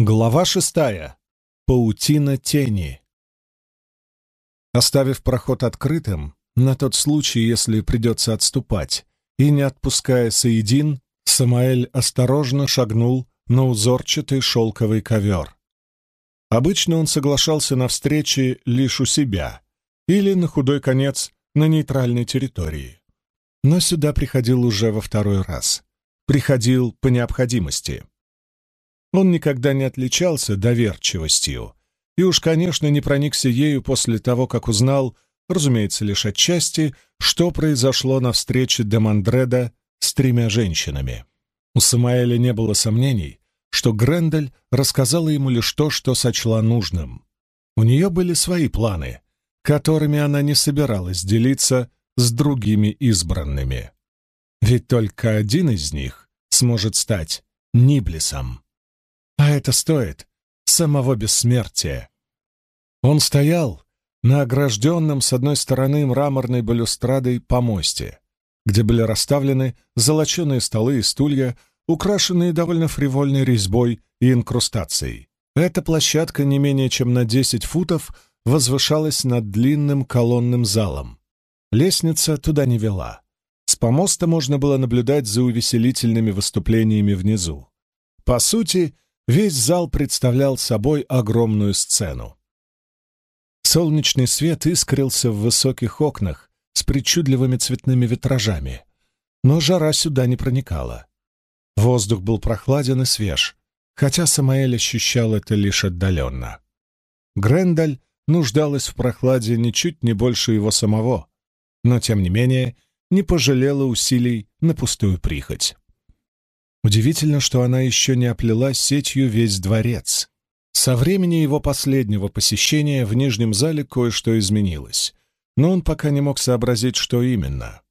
Глава шестая. Паутина тени. Оставив проход открытым, на тот случай, если придется отступать, и не отпуская Саидин, Самаэль осторожно шагнул на узорчатый шелковый ковер. Обычно он соглашался на встречи лишь у себя или, на худой конец, на нейтральной территории. Но сюда приходил уже во второй раз. Приходил по необходимости. Он никогда не отличался доверчивостью, и уж, конечно, не проникся ею после того, как узнал, разумеется, лишь отчасти, что произошло на встрече Демандреда с тремя женщинами. У Самаэля не было сомнений, что Грендель рассказала ему лишь то, что сочла нужным. У нее были свои планы, которыми она не собиралась делиться с другими избранными. Ведь только один из них сможет стать Ниблисом. А это стоит самого бессмертия. Он стоял на огражденном с одной стороны мраморной балюстрадой помосте, где были расставлены золоченые столы и стулья, украшенные довольно фривольной резьбой и инкрустацией. Эта площадка не менее чем на 10 футов возвышалась над длинным колонным залом. Лестница туда не вела. С помоста можно было наблюдать за увеселительными выступлениями внизу. По сути, Весь зал представлял собой огромную сцену. Солнечный свет искрился в высоких окнах с причудливыми цветными витражами, но жара сюда не проникала. Воздух был прохладен и свеж, хотя Самаэль ощущал это лишь отдаленно. Грендаль нуждалась в прохладе ничуть не больше его самого, но, тем не менее, не пожалела усилий на пустую прихоть. Удивительно, что она еще не оплела сетью весь дворец. Со времени его последнего посещения в Нижнем зале кое-что изменилось, но он пока не мог сообразить, что именно.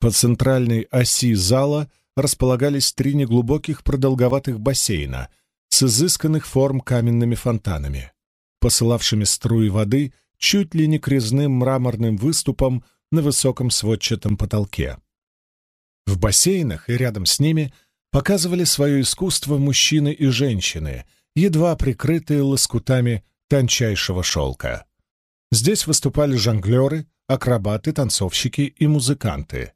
По центральной оси зала располагались три неглубоких продолговатых бассейна с изысканных форм каменными фонтанами, посылавшими струи воды чуть ли не к резным мраморным выступам на высоком сводчатом потолке. В бассейнах и рядом с ними — показывали свое искусство мужчины и женщины, едва прикрытые лоскутами тончайшего шелка. Здесь выступали жонглеры, акробаты, танцовщики и музыканты.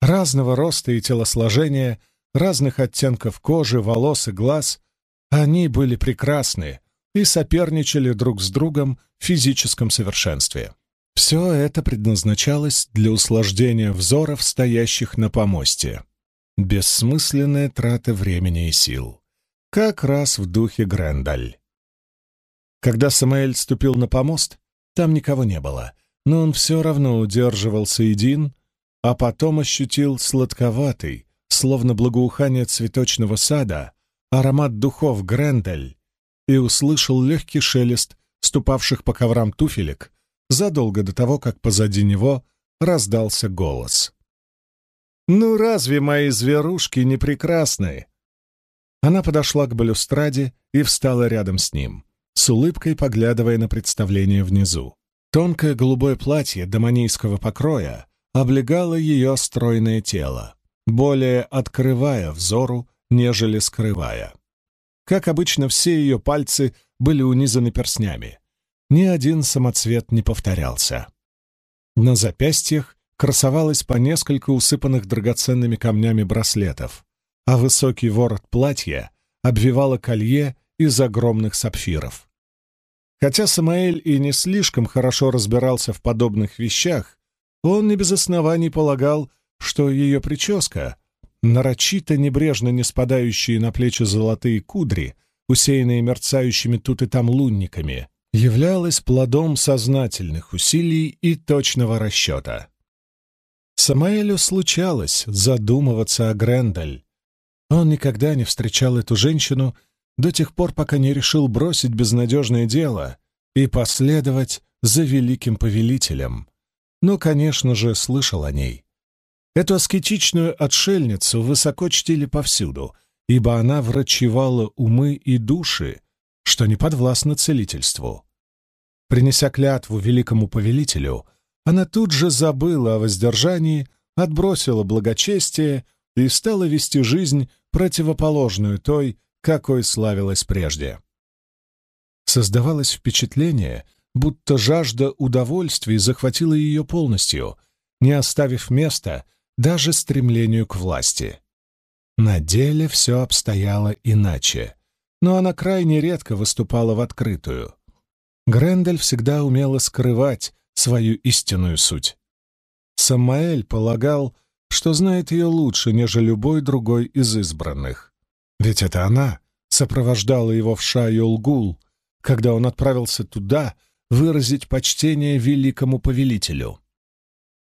Разного роста и телосложения, разных оттенков кожи, волос и глаз, они были прекрасны и соперничали друг с другом в физическом совершенстве. Все это предназначалось для услаждения взоров, стоящих на помосте. Бессмысленная трата времени и сил. Как раз в духе Грендаль. Когда Самаэль ступил на помост, там никого не было, но он все равно удерживался един, а потом ощутил сладковатый, словно благоухание цветочного сада, аромат духов Грендаль и услышал легкий шелест ступавших по коврам туфелек задолго до того, как позади него раздался голос. «Ну разве мои зверушки не прекрасны?» Она подошла к балюстраде и встала рядом с ним, с улыбкой поглядывая на представление внизу. Тонкое голубое платье домонийского покроя облегало ее стройное тело, более открывая взору, нежели скрывая. Как обычно, все ее пальцы были унизаны перстнями. Ни один самоцвет не повторялся. На запястьях красовалось по несколько усыпанных драгоценными камнями браслетов, а высокий ворот платья обвивало колье из огромных сапфиров. Хотя Самаэль и не слишком хорошо разбирался в подобных вещах, он не без оснований полагал, что ее прическа, нарочито небрежно не спадающие на плечи золотые кудри, усеянные мерцающими тут и там лунниками, являлась плодом сознательных усилий и точного расчета. Самаэлю случалось задумываться о Грендаль. Он никогда не встречал эту женщину до тех пор, пока не решил бросить безнадежное дело и последовать за великим повелителем. Но, конечно же, слышал о ней. Эту аскетичную отшельницу высоко чтили повсюду, ибо она врачевала умы и души, что не подвластно целительству. Принеся клятву великому повелителю — она тут же забыла о воздержании, отбросила благочестие и стала вести жизнь, противоположную той, какой славилась прежде. Создавалось впечатление, будто жажда удовольствий захватила ее полностью, не оставив места даже стремлению к власти. На деле все обстояло иначе, но она крайне редко выступала в открытую. Грендель всегда умела скрывать свою истинную суть. Самаэль полагал, что знает ее лучше, нежели любой другой из избранных. Ведь это она сопровождала его в Шайолгул, когда он отправился туда выразить почтение великому повелителю.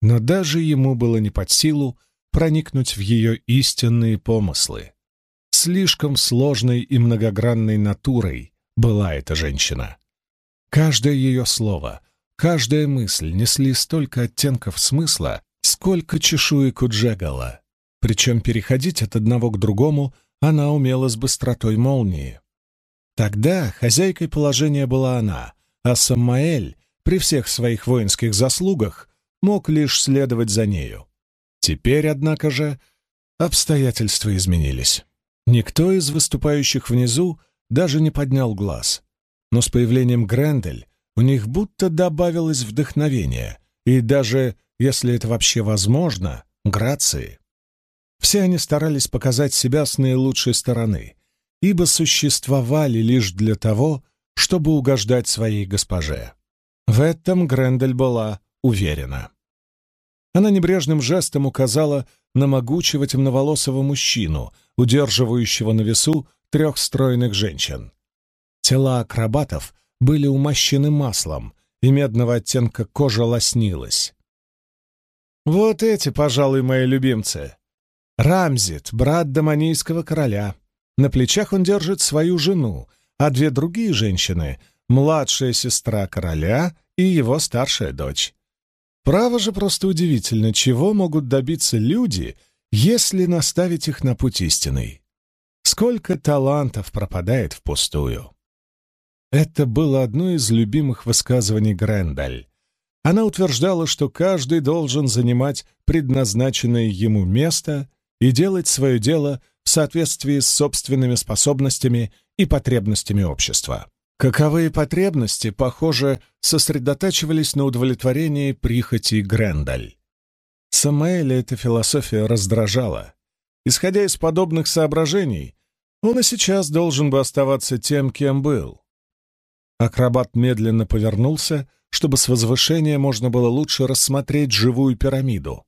Но даже ему было не под силу проникнуть в ее истинные помыслы. Слишком сложной и многогранной натурой была эта женщина. Каждое ее слово, каждая мысль несли столько оттенков смысла, сколько чешуек у Джегала. Причем переходить от одного к другому она умела с быстротой молнии. Тогда хозяйкой положения была она, а Самаэль при всех своих воинских заслугах мог лишь следовать за нею. Теперь, однако же, обстоятельства изменились. Никто из выступающих внизу даже не поднял глаз. Но с появлением Грендель у них будто добавилось вдохновение, и даже, если это вообще возможно, грации. Все они старались показать себя с наилучшей стороны, ибо существовали лишь для того, чтобы угождать своей госпоже. В этом Грендель была уверена. Она небрежным жестом указала на могучего темноволосого мужчину, удерживающего на весу трех стройных женщин. Тела акробатов были умощены маслом, и медного оттенка кожа лоснилась. «Вот эти, пожалуй, мои любимцы. Рамзит, брат доманийского короля. На плечах он держит свою жену, а две другие женщины — младшая сестра короля и его старшая дочь. Право же просто удивительно, чего могут добиться люди, если наставить их на путь истинный. Сколько талантов пропадает впустую. Это было одно из любимых высказываний Грендаль. Она утверждала, что каждый должен занимать предназначенное ему место и делать свое дело в соответствии с собственными способностями и потребностями общества. Каковые потребности, похоже, сосредотачивались на удовлетворении прихоти Грендаль. Самаэля эта философия раздражала. Исходя из подобных соображений, он и сейчас должен бы оставаться тем, кем был. Акробат медленно повернулся, чтобы с возвышения можно было лучше рассмотреть живую пирамиду.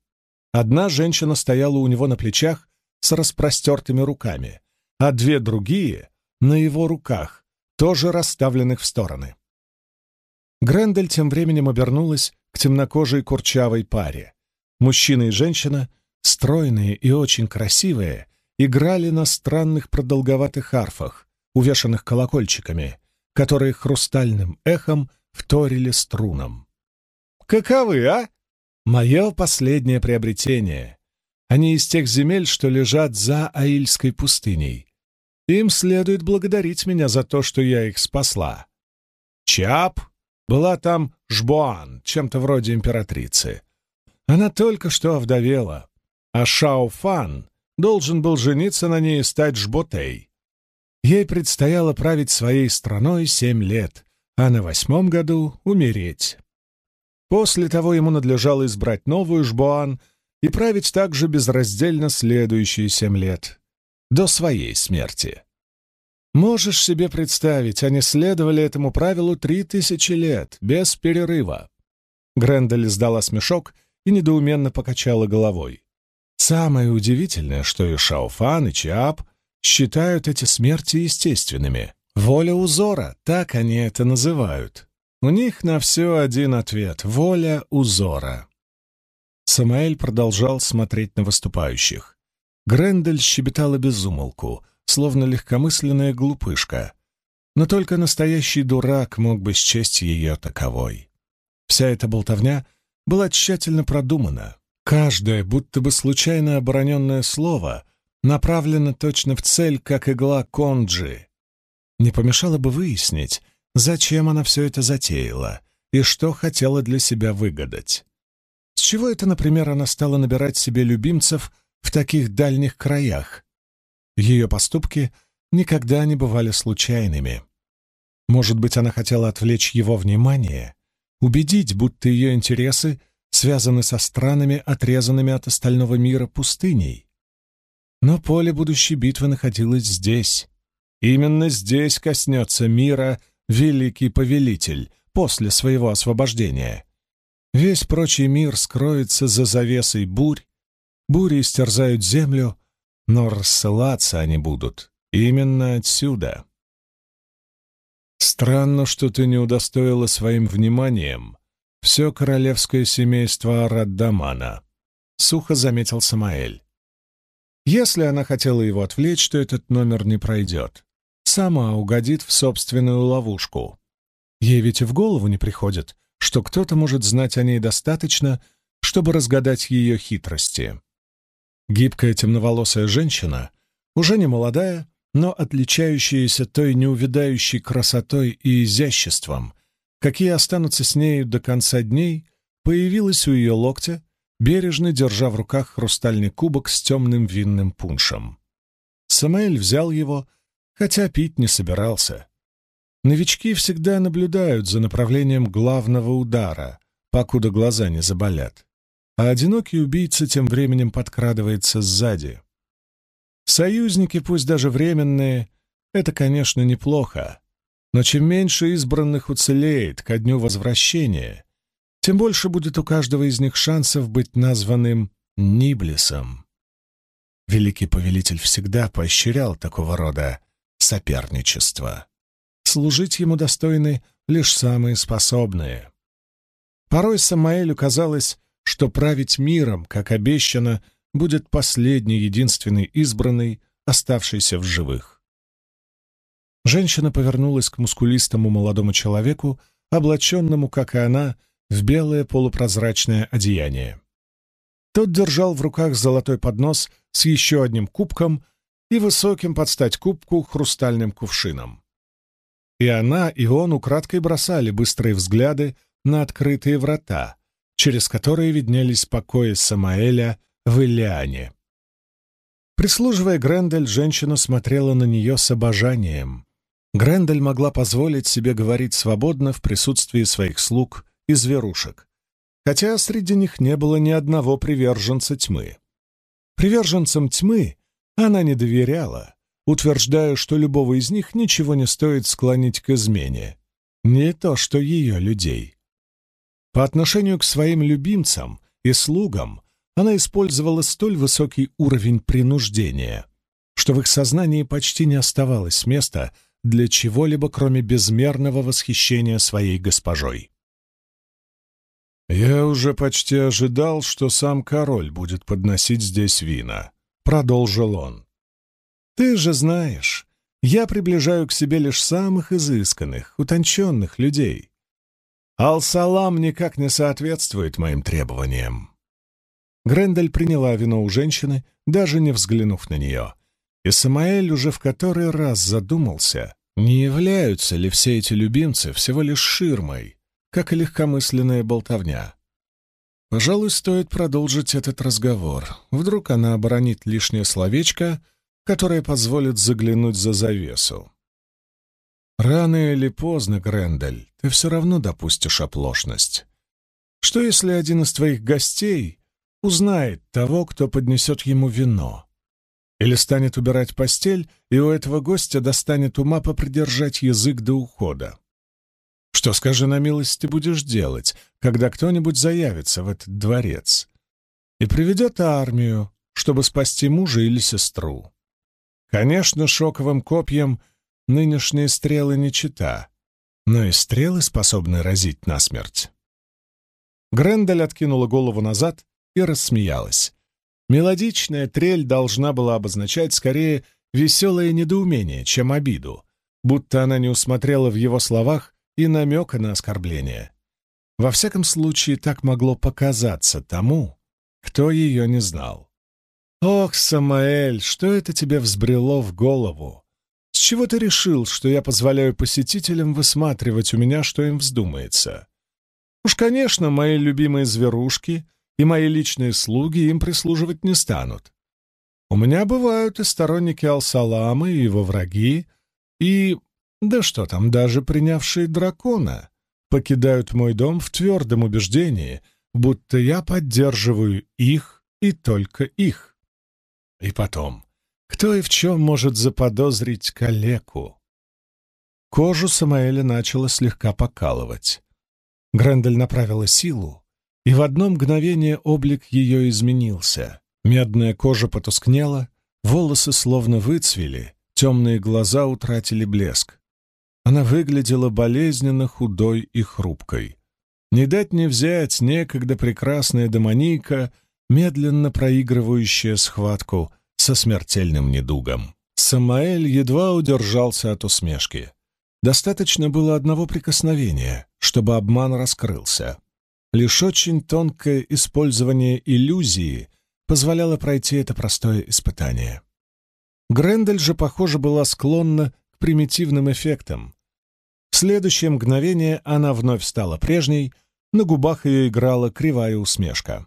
Одна женщина стояла у него на плечах с распростертыми руками, а две другие — на его руках, тоже расставленных в стороны. Грендель тем временем обернулась к темнокожей курчавой паре. Мужчина и женщина, стройные и очень красивые, играли на странных продолговатых арфах, увешанных колокольчиками, которые хрустальным эхом вторили струнам. «Каковы, а?» «Мое последнее приобретение. Они из тех земель, что лежат за Аильской пустыней. Им следует благодарить меня за то, что я их спасла. Чап была там Жбуан, чем-то вроде императрицы. Она только что овдовела, а Шао Фан должен был жениться на ней и стать Жботей. Ей предстояло править своей страной семь лет, а на восьмом году умереть. После того ему надлежало избрать новую Жбуан и править также безраздельно следующие семь лет до своей смерти. Можешь себе представить, они следовали этому правилу три тысячи лет, без перерыва. Грендель издала смешок и недоуменно покачала головой. Самое удивительное, что и Шауфан, и Чиап считают эти смерти естественными. Воля узора, так они это называют. У них на все один ответ — воля узора. Самаэль продолжал смотреть на выступающих. Грендель щебетала без умолку, словно легкомысленная глупышка. Но только настоящий дурак мог бы счесть ее таковой. Вся эта болтовня была тщательно продумана. Каждое, будто бы случайно обороненное слово, направлено точно в цель, как игла конджи. Не помешало бы выяснить, зачем она все это затеяла и что хотела для себя выгадать. С чего это, например, она стала набирать себе любимцев в таких дальних краях. Ее поступки никогда не бывали случайными. Может быть, она хотела отвлечь его внимание, убедить, будто ее интересы связаны со странами, отрезанными от остального мира пустыней. Но поле будущей битвы находилось здесь. Именно здесь коснется мира великий повелитель после своего освобождения. Весь прочий мир скроется за завесой бурь, бури истерзают землю, но рассылаться они будут именно отсюда. Странно, что ты не удостоила своим вниманием все королевское семейство Араддамана, — сухо заметил Самаэль. Если она хотела его отвлечь, то этот номер не пройдет. Сама угодит в собственную ловушку. Ей ведь и в голову не приходит, что кто-то может знать о ней достаточно, чтобы разгадать ее хитрости. Гибкая темноволосая женщина, уже не молодая, но отличающаяся той неувядающей красотой и изяществом, какие останутся с нею до конца дней, появилась у ее локтя, бережно держа в руках хрустальный кубок с темным винным пуншем. Самаэль взял его, хотя пить не собирался. Новички всегда наблюдают за направлением главного удара, покуда глаза не заболят а одинокий убийца тем временем подкрадывается сзади. Союзники, пусть даже временные, это, конечно, неплохо, но чем меньше избранных уцелеет ко дню возвращения, тем больше будет у каждого из них шансов быть названным Ниблисом. Великий повелитель всегда поощрял такого рода соперничество. Служить ему достойны лишь самые способные. Порой Самаэлю казалось, что править миром, как обещано, будет последний, единственный избранный, оставшийся в живых. Женщина повернулась к мускулистому молодому человеку, облаченному, как и она, в белое полупрозрачное одеяние. Тот держал в руках золотой поднос с еще одним кубком и высоким под стать кубку хрустальным кувшином. И она, и он украдкой бросали быстрые взгляды на открытые врата, через которые виднелись покои Самаэля в Илиане. Прислуживая Грендель, женщина смотрела на нее с обожанием. Грендель могла позволить себе говорить свободно в присутствии своих слуг и зверушек, хотя среди них не было ни одного приверженца тьмы. Приверженцам тьмы она не доверяла, утверждая, что любого из них ничего не стоит склонить к измене. Не то, что ее людей. По отношению к своим любимцам и слугам она использовала столь высокий уровень принуждения, что в их сознании почти не оставалось места для чего-либо, кроме безмерного восхищения своей госпожой. «Я уже почти ожидал, что сам король будет подносить здесь вина», — продолжил он. «Ты же знаешь, я приближаю к себе лишь самых изысканных, утонченных людей. Ал-Салам никак не соответствует моим требованиям. Грендель приняла вино у женщины, даже не взглянув на нее. И Самаэль уже в который раз задумался, не являются ли все эти любимцы всего лишь ширмой, как и легкомысленная болтовня. Пожалуй, стоит продолжить этот разговор. Вдруг она оборонит лишнее словечко, которое позволит заглянуть за завесу. Рано или поздно, Грендель, ты все равно допустишь оплошность. Что если один из твоих гостей узнает того, кто поднесет ему вино? Или станет убирать постель, и у этого гостя достанет ума попридержать язык до ухода? Что, скажи на милость, ты будешь делать, когда кто-нибудь заявится в этот дворец и приведет армию, чтобы спасти мужа или сестру? Конечно, шоковым копьем нынешние стрелы не чита, но и стрелы способны разить насмерть. Грендель откинула голову назад и рассмеялась. Мелодичная трель должна была обозначать скорее веселое недоумение, чем обиду, будто она не усмотрела в его словах и намека на оскорбление. Во всяком случае, так могло показаться тому, кто ее не знал. «Ох, Самаэль, что это тебе взбрело в голову? С чего ты решил, что я позволяю посетителям высматривать у меня, что им вздумается? Уж, конечно, мои любимые зверушки и мои личные слуги им прислуживать не станут. У меня бывают и сторонники Алсалама, и его враги, и... Да что там, даже принявшие дракона покидают мой дом в твердом убеждении, будто я поддерживаю их и только их. И потом, кто и в чем может заподозрить калеку? Кожу Самаэля начала слегка покалывать. Грендель направила силу, и в одно мгновение облик ее изменился. Медная кожа потускнела, волосы словно выцвели, темные глаза утратили блеск. Она выглядела болезненно худой и хрупкой. Не дать не взять некогда прекрасная Домоника, медленно проигрывающая схватку со смертельным недугом. Самаэль едва удержался от усмешки. Достаточно было одного прикосновения, чтобы обман раскрылся. Лишь очень тонкое использование иллюзии позволяло пройти это простое испытание. Грендель же, похоже, была склонна примитивным эффектам. В следующее мгновение она вновь стала прежней, на губах ее играла кривая усмешка.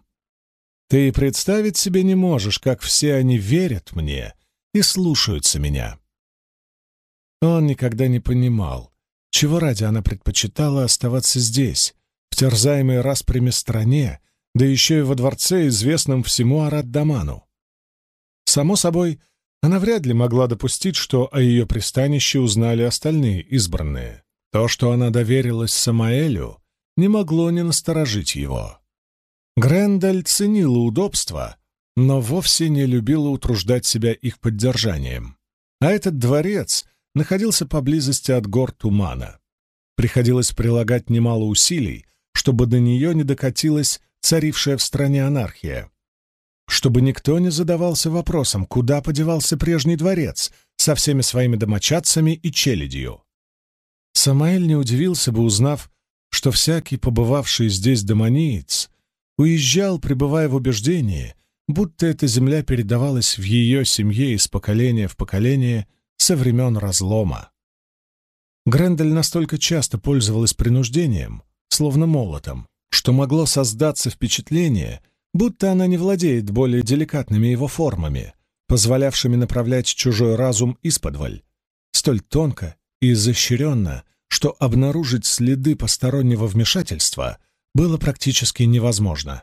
«Ты представить себе не можешь, как все они верят мне и слушаются меня». Он никогда не понимал, чего ради она предпочитала оставаться здесь, в терзаемой распрями стране, да еще и во дворце, известном всему Арат-Даману. Само собой, она вряд ли могла допустить, что о ее пристанище узнали остальные избранные. То, что она доверилась Самаэлю, не могло не насторожить его. Грендель ценила удобства, но вовсе не любила утруждать себя их поддержанием. А этот дворец находился поблизости от гор Тумана. Приходилось прилагать немало усилий, чтобы до нее не докатилась царившая в стране анархия. Чтобы никто не задавался вопросом, куда подевался прежний дворец со всеми своими домочадцами и челядью. Самаэль не удивился бы, узнав, что всякий побывавший здесь домониец уезжал, пребывая в убеждении, будто эта земля передавалась в ее семье из поколения в поколение со времен разлома. Грендель настолько часто пользовалась принуждением, словно молотом, что могло создаться впечатление, будто она не владеет более деликатными его формами, позволявшими направлять чужой разум исподволь, столь тонко и изощренно, что обнаружить следы постороннего вмешательства было практически невозможно.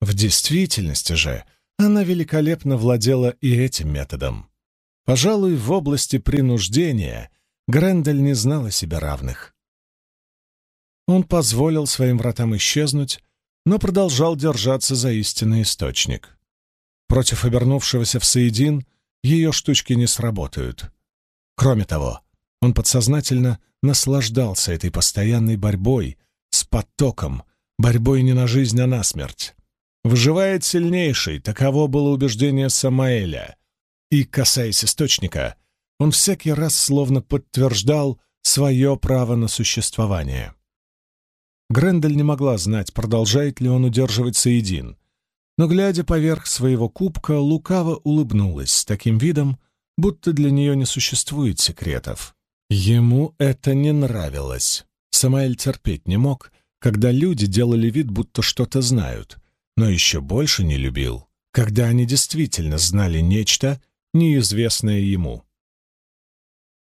В действительности же она великолепно владела и этим методом. Пожалуй, в области принуждения Грендель не знала себе равных. Он позволил своим вратам исчезнуть, но продолжал держаться за истинный источник. Против обернувшегося в Саидин ее штучки не сработают. Кроме того, он подсознательно наслаждался этой постоянной борьбой с потоком, борьбой не на жизнь, а на смерть. Выживает сильнейший, таково было убеждение Самаэля. И, касаясь источника, он всякий раз словно подтверждал свое право на существование. Грендель не могла знать, продолжает ли он удерживать Саидин, но, глядя поверх своего кубка, лукаво улыбнулась с таким видом, будто для нее не существует секретов. Ему это не нравилось. Самаэль терпеть не мог, когда люди делали вид, будто что-то знают, но еще больше не любил, когда они действительно знали нечто, неизвестное ему.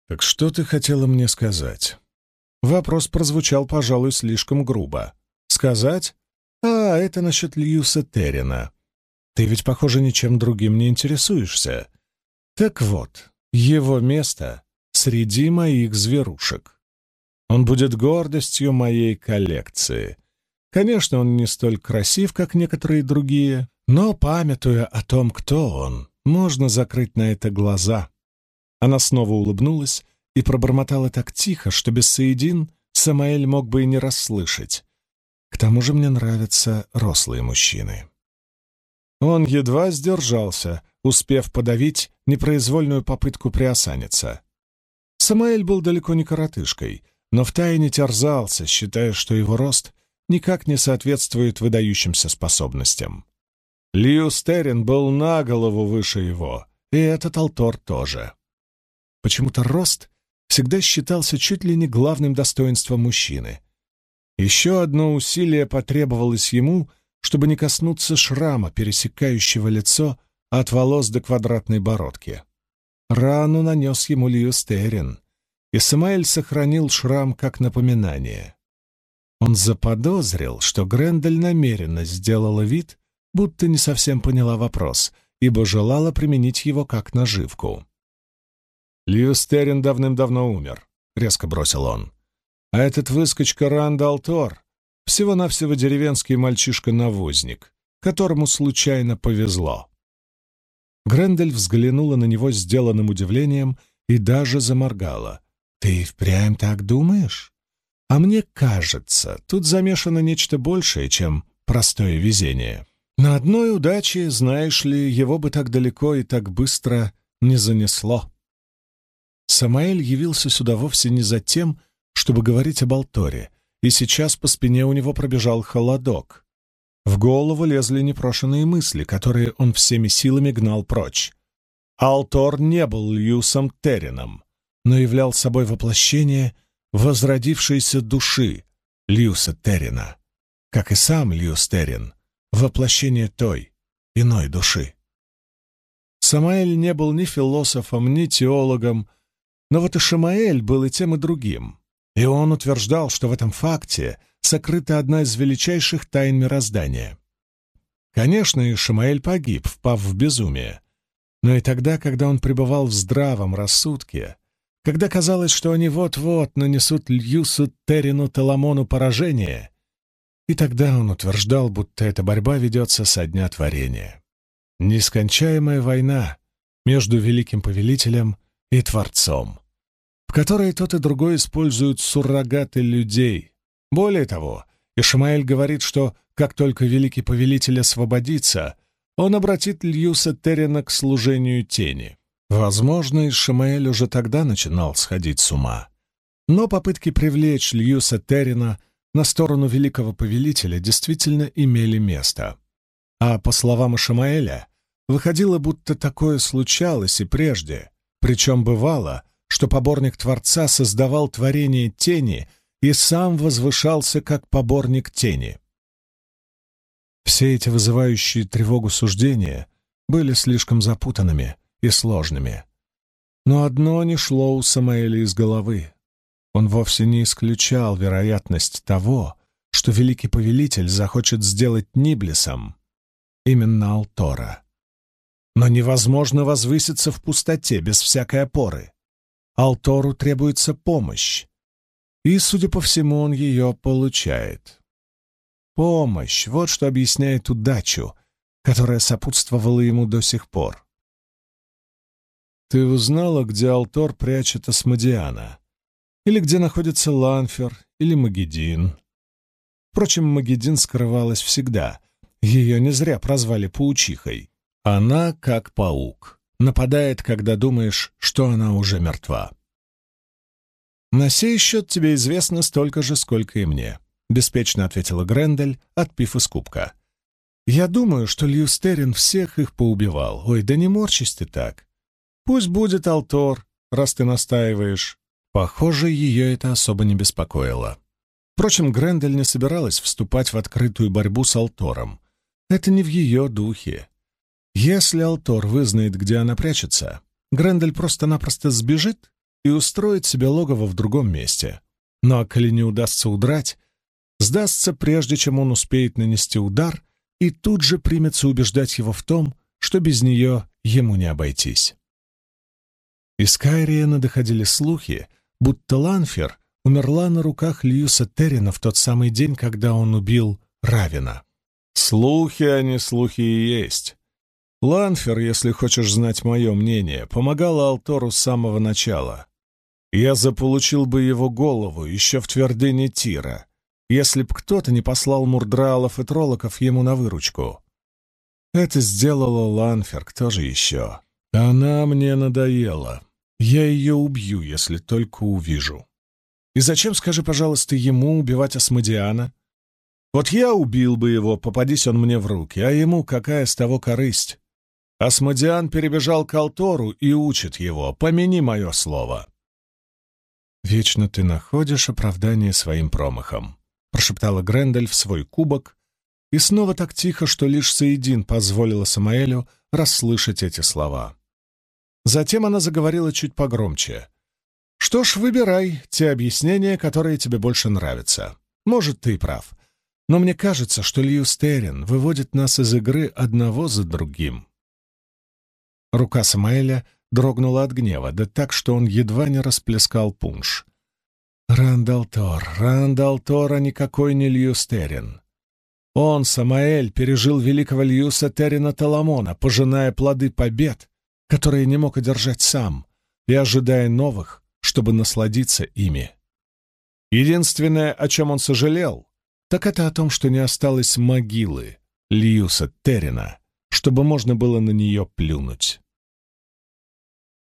«Так что ты хотела мне сказать?» Вопрос прозвучал, пожалуй, слишком грубо. «Сказать? А, это насчет Льюса Террина. Ты ведь, похоже, ничем другим не интересуешься. Так вот, его место среди моих зверушек. Он будет гордостью моей коллекции. Конечно, он не столь красив, как некоторые другие, но, памятуя о том, кто он, можно закрыть на это глаза. Она снова улыбнулась и пробормотала так тихо, что без Саидин Самаэль мог бы и не расслышать. К тому же мне нравятся рослые мужчины. Он едва сдержался, успев подавить непроизвольную попытку приосаниться. Самаэль был далеко не коротышкой, но втайне терзался, считая, что его рост никак не соответствует выдающимся способностям. Лью Стерин был на голову выше его, и этот Алтор тоже. Почему-то рост всегда считался чуть ли не главным достоинством мужчины. Еще одно усилие потребовалось ему, чтобы не коснуться шрама, пересекающего лицо от волос до квадратной бородки. Рану нанес ему Льюстерин, и Самаэль сохранил шрам как напоминание. Он заподозрил, что Грендель намеренно сделала вид, будто не совсем поняла вопрос, ибо желала применить его как наживку. «Льюстерин давным-давно умер», — резко бросил он. «А этот выскочка Рандал Тор — всего-навсего деревенский мальчишка-навозник, которому случайно повезло». Грендель взглянула на него сделанным удивлением и даже заморгала. «Ты впрямь так думаешь?» А мне кажется, тут замешано нечто большее, чем простое везение. На одной удаче, знаешь ли, его бы так далеко и так быстро не занесло. Самаэль явился сюда вовсе не за тем, чтобы говорить об Алторе, и сейчас по спине у него пробежал холодок. В голову лезли непрошенные мысли, которые он всеми силами гнал прочь. Алтор не был Льюсом Террином, но являл собой воплощение — возродившейся души Льюса Террина, как и сам Льюс Террин, воплощение той, иной души. Самаэль не был ни философом, ни теологом, но вот и Шамаэль был и тем, и другим, и он утверждал, что в этом факте сокрыта одна из величайших тайн мироздания. Конечно, и Шамаэль погиб, впав в безумие, но и тогда, когда он пребывал в здравом рассудке, когда казалось, что они вот-вот нанесут Льюсу Террину Таламону поражение, и тогда он утверждал, будто эта борьба ведется со дня творения. Нескончаемая война между Великим Повелителем и Творцом, в которой тот и другой используют суррогаты людей. Более того, Ишмаэль говорит, что как только Великий Повелитель освободится, он обратит Льюса Террина к служению тени. Возможно, Ишмаэль уже тогда начинал сходить с ума. Но попытки привлечь Льюса Террина на сторону великого повелителя действительно имели место. А по словам Ишмаэля, выходило, будто такое случалось и прежде, причем бывало, что поборник Творца создавал творение тени и сам возвышался как поборник тени. Все эти вызывающие тревогу суждения были слишком запутанными — и сложными. Но одно не шло у Самаэля из головы. Он вовсе не исключал вероятность того, что Великий Повелитель захочет сделать Ниблисом именно Алтора. Но невозможно возвыситься в пустоте без всякой опоры. Алтору требуется помощь, и, судя по всему, он ее получает. Помощь — вот что объясняет удачу, которая сопутствовала ему до сих пор. Ты узнала, где Алтор прячет Асмодиана? Или где находится Ланфер или Магедин? Впрочем, Магедин скрывалась всегда. Ее не зря прозвали паучихой. Она как паук. Нападает, когда думаешь, что она уже мертва. «На сей счет тебе известно столько же, сколько и мне», — беспечно ответила Грендель, отпив из кубка. «Я думаю, что Льюстерин всех их поубивал. Ой, да не морчись ты так. Пусть будет Алтор, раз ты настаиваешь. Похоже, ее это особо не беспокоило. Впрочем, Грендель не собиралась вступать в открытую борьбу с Алтором. Это не в ее духе. Если Алтор вызнает, где она прячется, Грендель просто-напросто сбежит и устроит себе логово в другом месте. Ну а коли не удастся удрать, сдастся, прежде чем он успеет нанести удар, и тут же примется убеждать его в том, что без нее ему не обойтись. Из Кайриена доходили слухи, будто Ланфер умерла на руках Льюса Террина в тот самый день, когда он убил Равина. Слухи, они слухи и есть. Ланфер, если хочешь знать мое мнение, помогала Алтору с самого начала. Я заполучил бы его голову еще в твердыне Тира, если б кто-то не послал мурдралов и троллоков ему на выручку. Это сделала Ланфер, кто же еще? Она мне надоела. Я ее убью, если только увижу. И зачем, скажи, пожалуйста, ему убивать Асмодиана? Вот я убил бы его, попадись он мне в руки, а ему какая с того корысть? Асмодиан перебежал к Алтору и учит его, помяни мое слово. «Вечно ты находишь оправдание своим промахам», — прошептала Грендель в свой кубок, и снова так тихо, что лишь Саидин позволила Самаэлю расслышать эти слова. Затем она заговорила чуть погромче. Что ж, выбирай те объяснения, которые тебе больше нравятся. Может, ты и прав. Но мне кажется, что Льюстерин выводит нас из игры одного за другим. Рука Самаэля дрогнула от гнева, да так, что он едва не расплескал пунш. Рандалтор, Рандалтор, а никакой не Льюстерин. Он, Самаэль, пережил великого Льюса Террина Таламона, пожиная плоды побед, которые не мог одержать сам, и ожидая новых, чтобы насладиться ими. Единственное, о чем он сожалел, так это о том, что не осталось могилы Льюса Террина, чтобы можно было на нее плюнуть.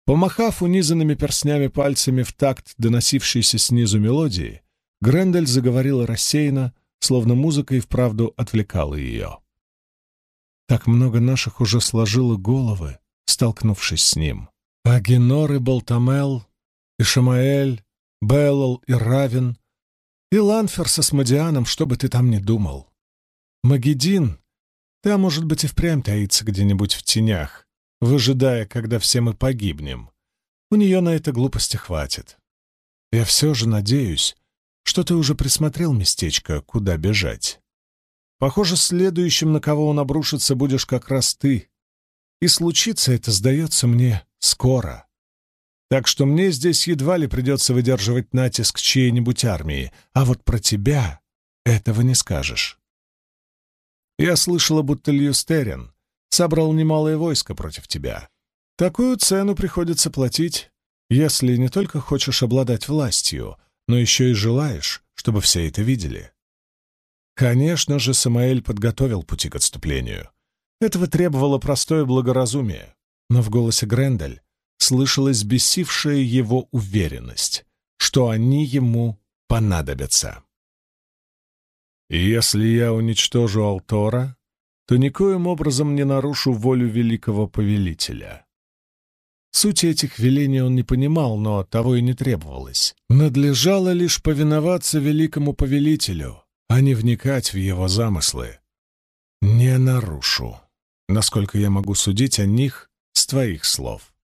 Помахав унизанными перстнями пальцами в такт доносившейся снизу мелодии, Грендель заговорила рассеянно, словно музыка и вправду отвлекала ее. Так много наших уже сложило головы, столкнувшись с ним. Агенор и Болтамел, и Шамаэль, Беллал и Равен, и Ланфер со Смодианом, что бы ты там ни думал. Магедин, та, может быть, и впрямь таится где-нибудь в тенях, выжидая, когда все мы погибнем. У нее на это глупости хватит. Я все же надеюсь, что ты уже присмотрел местечко, куда бежать. Похоже, следующим, на кого он обрушится, будешь как раз ты. И случится это, сдается мне, скоро. Так что мне здесь едва ли придется выдерживать натиск чьей-нибудь армии, а вот про тебя этого не скажешь. Я слышала, будто Льюстерин собрал немалое войско против тебя. Такую цену приходится платить, если не только хочешь обладать властью, но еще и желаешь, чтобы все это видели. Конечно же, Самаэль подготовил пути к отступлению. Этого требовало простое благоразумие, но в голосе Грендель слышалась бесившая его уверенность, что они ему понадобятся. «Если я уничтожу Алтора, то никоим образом не нарушу волю великого повелителя». Суть этих велений он не понимал, но того и не требовалось. Надлежало лишь повиноваться великому повелителю, а не вникать в его замыслы. «Не нарушу», насколько я могу судить о них с твоих слов.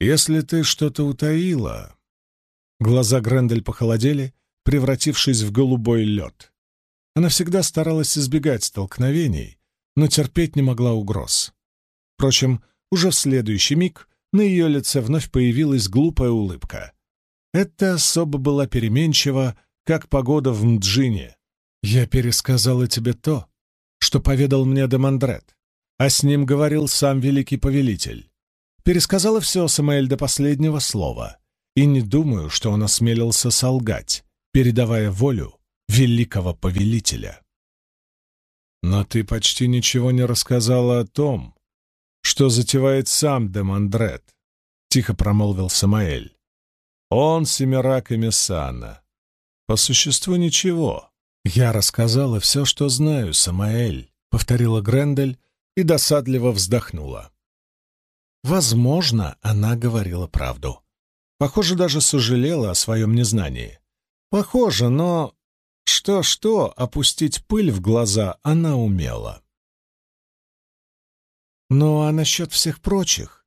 Если ты что-то утаила...» Глаза Грендель похолодели, превратившись в голубой лед. Она всегда старалась избегать столкновений, но терпеть не могла угроз. Впрочем, уже в следующий миг на ее лице вновь появилась глупая улыбка. Это особо была переменчива, как погода в Мджине. «Я пересказала тебе то, что поведал мне Демандрет, а с ним говорил сам великий повелитель. Пересказала все Самаэль до последнего слова, и не думаю, что он осмелился солгать, передавая волю великого повелителя. Но ты почти ничего не рассказала о том, что затевает сам Демандрет, — тихо промолвил Самаэль. Он Семирак и Мессана. По существу ничего. Я рассказала все, что знаю, Самаэль, — повторила Грендель и досадливо вздохнула. Возможно, она говорила правду. Похоже, даже сожалела о своем незнании. Похоже, но что-что, опустить пыль в глаза она умела. Ну а насчет всех прочих?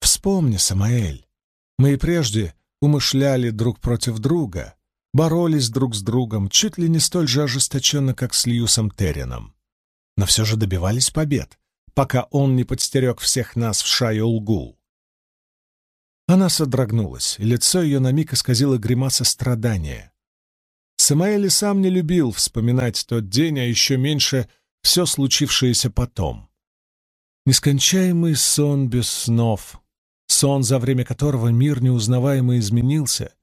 Вспомни, Самаэль, мы и прежде умышляли друг против друга, боролись друг с другом чуть ли не столь же ожесточенно, как с Льюсом Террином. Но все же добивались побед, пока он не подстерег всех нас в Шайолгул. Она содрогнулась, и лицо ее на миг исказило гримаса страдания. Самаэль сам не любил вспоминать тот день, а еще меньше все случившееся потом. Нескончаемый сон без снов, сон, за время которого мир неузнаваемо изменился,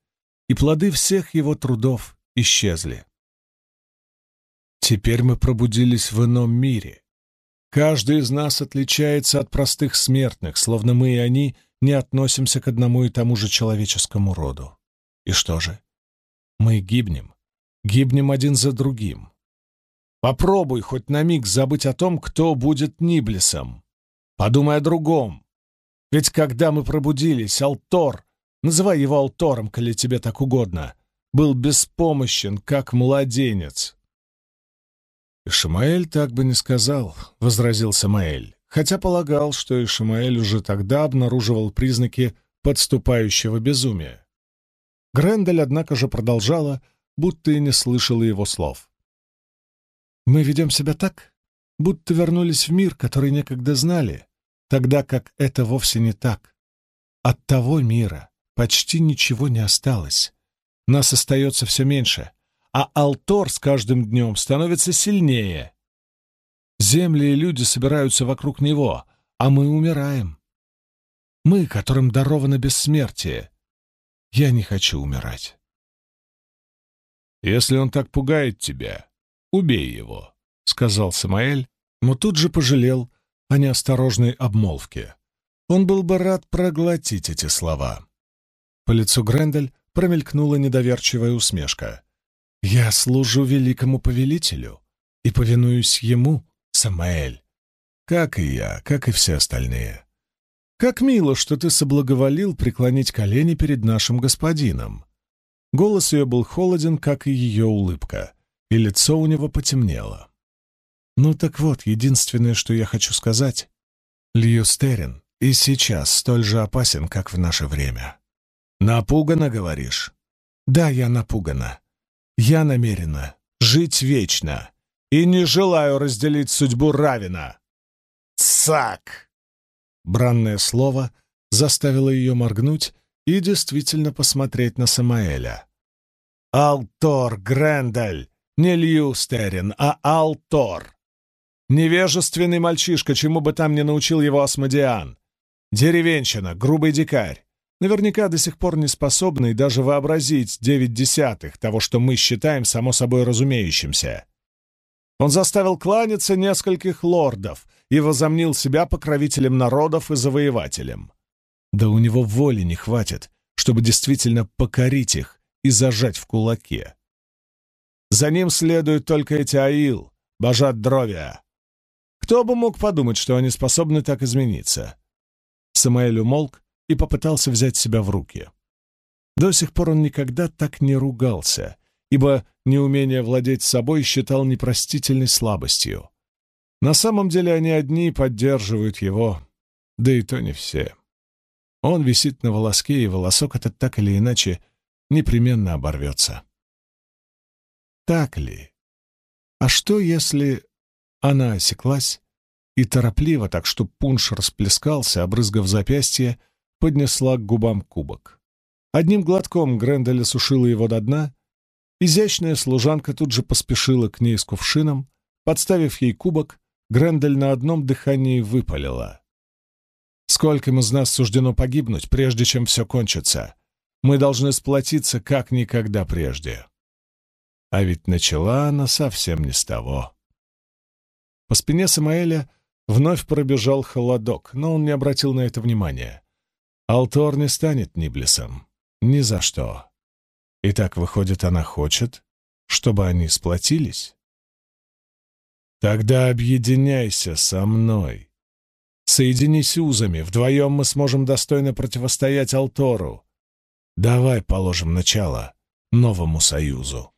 и плоды всех его трудов исчезли. Теперь мы пробудились в ином мире. Каждый из нас отличается от простых смертных, словно мы и они не относимся к одному и тому же человеческому роду. И что же? Мы гибнем. Гибнем один за другим. Попробуй хоть на миг забыть о том, кто будет Ниблисом. Подумай о другом. Ведь когда мы пробудились, Алтор, называй его Алтором, коли тебе так угодно, был беспомощен, как младенец. «Ишмаэль так бы не сказал», — возразил Самаэль, хотя полагал, что Ишмаэль уже тогда обнаруживал признаки подступающего безумия. Грендель, однако же, продолжала, будто и не слышала его слов. «Мы ведем себя так, будто вернулись в мир, который некогда знали, тогда как это вовсе не так. От того мира почти ничего не осталось. Нас остается все меньше, а Алтор с каждым днем становится сильнее. Земли и люди собираются вокруг него, а мы умираем. Мы, которым даровано бессмертие. Я не хочу умирать. «Если он так пугает тебя, убей его», — сказал Самаэль, но тут же пожалел о неосторожной обмолвке. Он был бы рад проглотить эти слова. По лицу Грендель промелькнула недоверчивая усмешка. «Я служу великому повелителю и повинуюсь ему, Самаэль, как и я, как и все остальные. Как мило, что ты соблаговолил преклонить колени перед нашим господином». Голос ее был холоден, как и ее улыбка, и лицо у него потемнело. «Ну так вот, единственное, что я хочу сказать. Льюстерин и сейчас столь же опасен, как в наше время». «Напугана, говоришь?» «Да, я напугана. Я намерена жить вечно и не желаю разделить судьбу Равина». «Цак!» Бранное слово заставило ее моргнуть и действительно посмотреть на Самаэля. «Алтор Грендель! Не Льюстерин, а Алтор! Невежественный мальчишка, чему бы там ни научил его Асмодиан. Деревенщина, грубый дикарь. Наверняка до сих пор не способный даже вообразить девять десятых того, что мы считаем само собой разумеющимся. Он заставил кланяться нескольких лордов и возомнил себя покровителем народов и завоевателем. Да у него воли не хватит, чтобы действительно покорить их и зажать в кулаке. За ним следуют только эти Аил, Бажат Дровия. Кто бы мог подумать, что они способны так измениться? Самаэль умолк и попытался взять себя в руки. До сих пор он никогда так не ругался, ибо неумение владеть собой считал непростительной слабостью. На самом деле они одни поддерживают его, да и то не все. Он висит на волоске, и волосок этот так или иначе непременно оборвется. Так ли? А что, если... Она осеклась и торопливо, так что пунш расплескался, обрызгав запястье, поднесла к губам кубок. Одним глотком Грендель сушила его до дна. Изящная служанка тут же поспешила к ней с кувшином. Подставив ей кубок, Грендель на одном дыхании выпалила. «Скольким из нас суждено погибнуть, прежде чем все кончится? Мы должны сплотиться, как никогда прежде». А ведь начала она совсем не с того. По спине Самаэля вновь пробежал холодок, но он не обратил на это внимания. Алтор не станет Ниблисом. Ни за что. И так, выходит, она хочет, чтобы они сплотились? Тогда объединяйся со мной. Соединись узами, вдвоем мы сможем достойно противостоять Алтору. Давай положим начало новому союзу.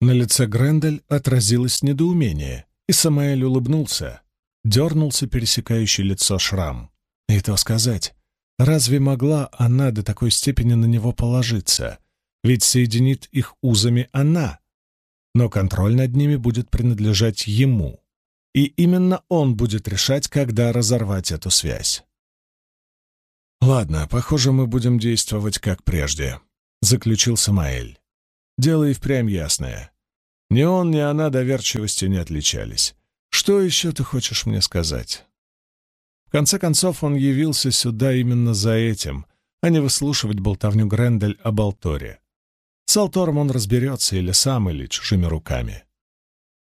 На лице Грендель отразилось недоумение и Самаэль улыбнулся. Дернулся пересекающий лицо шрам. И то сказать, разве могла она до такой степени на него положиться? Ведь соединит их узами она. Но контроль над ними будет принадлежать ему. И именно он будет решать, когда разорвать эту связь. «Ладно, похоже, мы будем действовать как прежде», — заключил Самаэль. «Дело и впрямь ясное. Ни он, ни она доверчивостью не отличались. Что еще ты хочешь мне сказать? В конце концов, он явился сюда именно за этим, а не выслушивать болтовню Грендель об Алторе. С Алтором он разберется или сам, или чужими руками.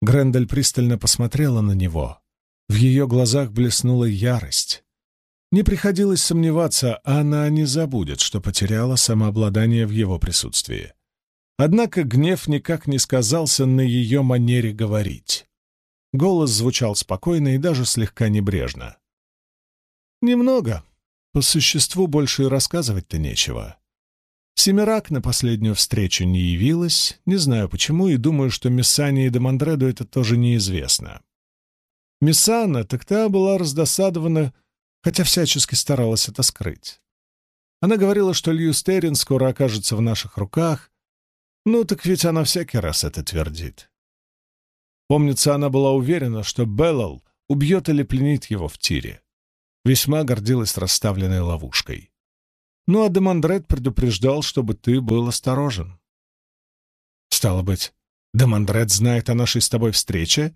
Грендель пристально посмотрела на него. В ее глазах блеснула ярость. Не приходилось сомневаться, она не забудет, что потеряла самообладание в его присутствии. Однако гнев никак не сказался на ее манере говорить. Голос звучал спокойно и даже слегка небрежно. «Немного. По существу больше и рассказывать-то нечего. Семирак на последнюю встречу не явилась, не знаю почему, и думаю, что Миссане и Демандреду это тоже неизвестно. Миссана та была раздосадована, хотя всячески старалась это скрыть. Она говорила, что Льюстерин скоро окажется в наших руках. Ну, так ведь она всякий раз это твердит. Помнится, она была уверена, что Беллал убьет или пленит его в тире. Весьма гордилась расставленной ловушкой. Ну, а Демандрет предупреждал, чтобы ты был осторожен. Стало быть, Демандрет знает о нашей с тобой встрече?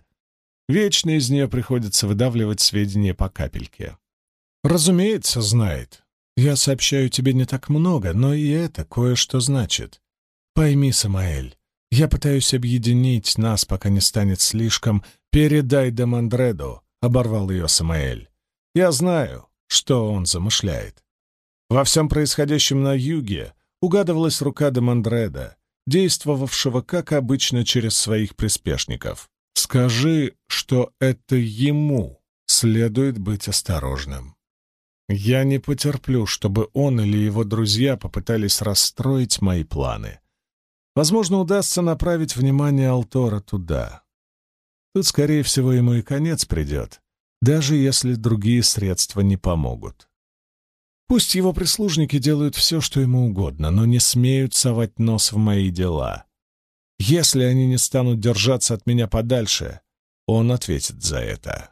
Вечно из нее приходится выдавливать сведения по капельке. Разумеется, знает. Я сообщаю тебе не так много, но и это кое-что значит. Пойми, Самаэль, я пытаюсь объединить нас, пока не станет слишком. Передай Демандреду, — оборвал ее Самаэль. Я знаю, что он замышляет. Во всем происходящем на юге угадывалась рука Демандреда, действовавшего, как обычно, через своих приспешников. Скажи, что это ему следует быть осторожным. Я не потерплю, чтобы он или его друзья попытались расстроить мои планы. Возможно, удастся направить внимание Алтора туда. Тут, скорее всего, ему и конец придет, даже если другие средства не помогут. Пусть его прислужники делают все, что ему угодно, но не смеют совать нос в мои дела. Если они не станут держаться от меня подальше, он ответит за это.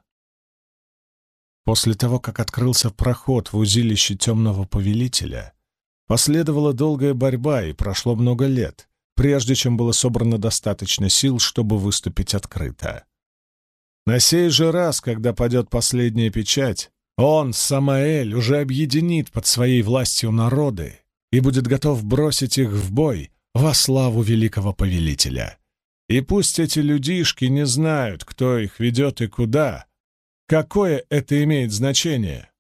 После того, как открылся проход в узилище темного повелителя, последовала долгая борьба и прошло много лет, прежде чем было собрано достаточно сил, чтобы выступить открыто. На сей же раз, когда падет последняя печать, он, Самаэль, уже объединит под своей властью народы и будет готов бросить их в бой во славу великого повелителя. И пусть эти людишки не знают, кто их ведет и куда, Какое это имеет значение?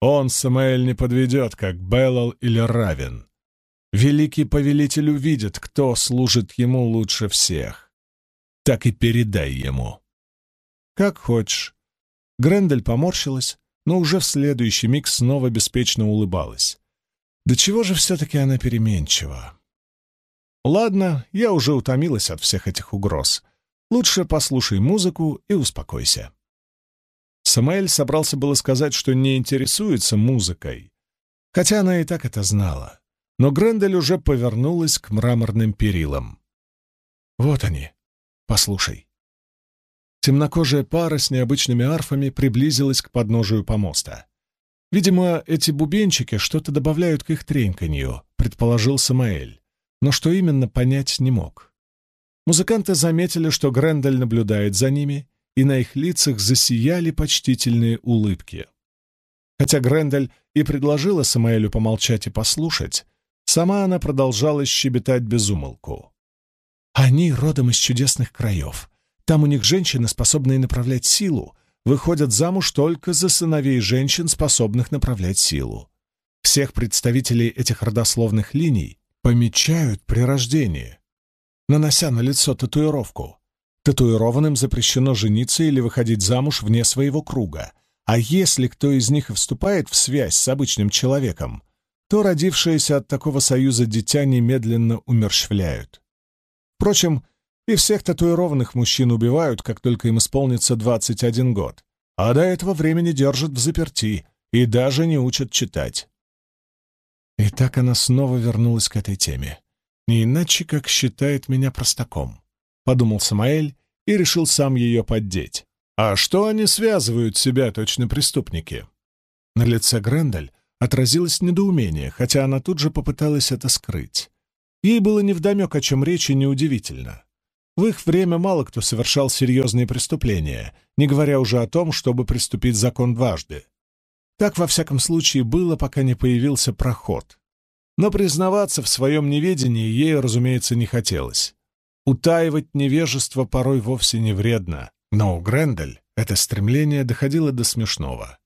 Он, Самаэль, не подведет, как Беллал или Равен. Великий повелитель увидит, кто служит ему лучше всех. Так и передай ему. Как хочешь. Грендель поморщилась, но уже в следующий миг снова беспечно улыбалась. Да чего же все-таки она переменчива? Ладно, я уже утомилась от всех этих угроз. Лучше послушай музыку и успокойся. Самаэль собрался было сказать, что не интересуется музыкой, хотя она и так это знала. Но Грендель уже повернулась к мраморным перилам. «Вот они. Послушай». Темнокожая пара с необычными арфами приблизилась к подножию помоста. «Видимо, эти бубенчики что-то добавляют к их треньканью», — предположил Самаэль, но что именно понять не мог. Музыканты заметили, что Грендель наблюдает за ними, и на их лицах засияли почтительные улыбки. Хотя Грендель и предложила Самаэлю помолчать и послушать, сама она продолжала щебетать безумолку. «Они родом из чудесных краев. Там у них женщины, способные направлять силу, выходят замуж только за сыновей женщин, способных направлять силу. Всех представителей этих родословных линий помечают при рождении, нанося на лицо татуировку. Татуированным запрещено жениться или выходить замуж вне своего круга, а если кто из них вступает в связь с обычным человеком, то родившееся от такого союза дитя немедленно умерщвляют. Впрочем, и всех татуированных мужчин убивают, как только им исполнится 21 год, а до этого времени держат в заперти и даже не учат читать. И так она снова вернулась к этой теме. Не иначе, как считает меня простаком подумал Самаэль и решил сам ее поддеть. А что они связывают себя, точно преступники? На лице Грендель отразилось недоумение, хотя она тут же попыталась это скрыть. Ей было невдомек, о чем речь, и неудивительно. В их время мало кто совершал серьезные преступления, не говоря уже о том, чтобы приступить закон дважды. Так, во всяком случае, было, пока не появился проход. Но признаваться в своем неведении ей, разумеется, не хотелось. Утаивать невежество порой вовсе не вредно, но у Грендель это стремление доходило до смешного.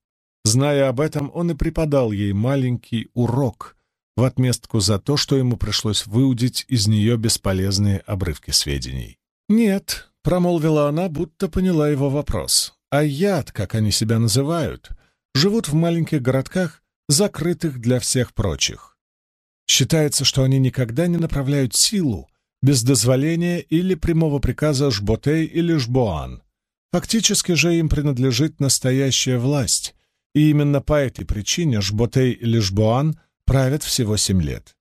Зная об этом, он и преподал ей маленький урок в отместку за то, что ему пришлось выудить из нее бесполезные обрывки сведений. «Нет», — промолвила она, будто поняла его вопрос, «а яд, как они себя называют, живут в маленьких городках, закрытых для всех прочих. Считается, что они никогда не направляют силу без дозволения или прямого приказа Жботей или Жбоан. Фактически же им принадлежит настоящая власть, и именно по этой причине Жботей или Жбоан правят всего семь лет.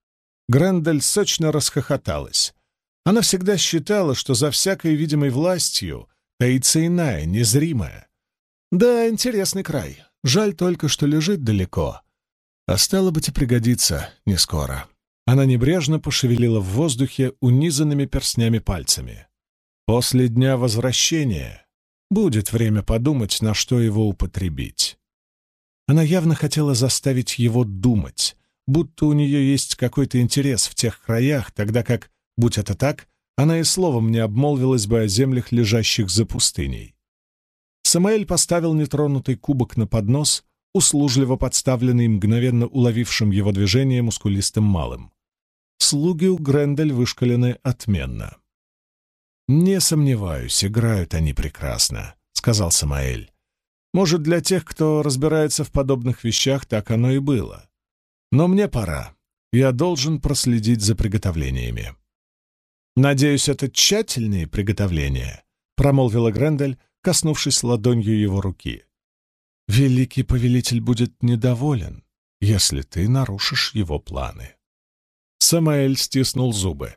Грендель сочно расхохоталась. Она всегда считала, что за всякой видимой властью таится иная, незримая. Да, интересный край. Жаль только, что лежит далеко. А стало быть и пригодится не скоро. Она небрежно пошевелила в воздухе унизанными перстнями пальцами. После дня возвращения будет время подумать, на что его употребить. Она явно хотела заставить его думать, будто у нее есть какой-то интерес в тех краях, тогда как, будь это так, она и словом не обмолвилась бы о землях, лежащих за пустыней. Самаэль поставил нетронутый кубок на поднос, услужливо подставленный мгновенно уловившим его движение мускулистым малым. Слуги у Грендель вышкалены отменно. «Не сомневаюсь, играют они прекрасно», — сказал Самаэль. «Может, для тех, кто разбирается в подобных вещах, так оно и было. Но мне пора. Я должен проследить за приготовлениями». «Надеюсь, это тщательные приготовления», — промолвила Грендель, коснувшись ладонью его руки. «Великий повелитель будет недоволен, если ты нарушишь его планы». Самаэль стиснул зубы.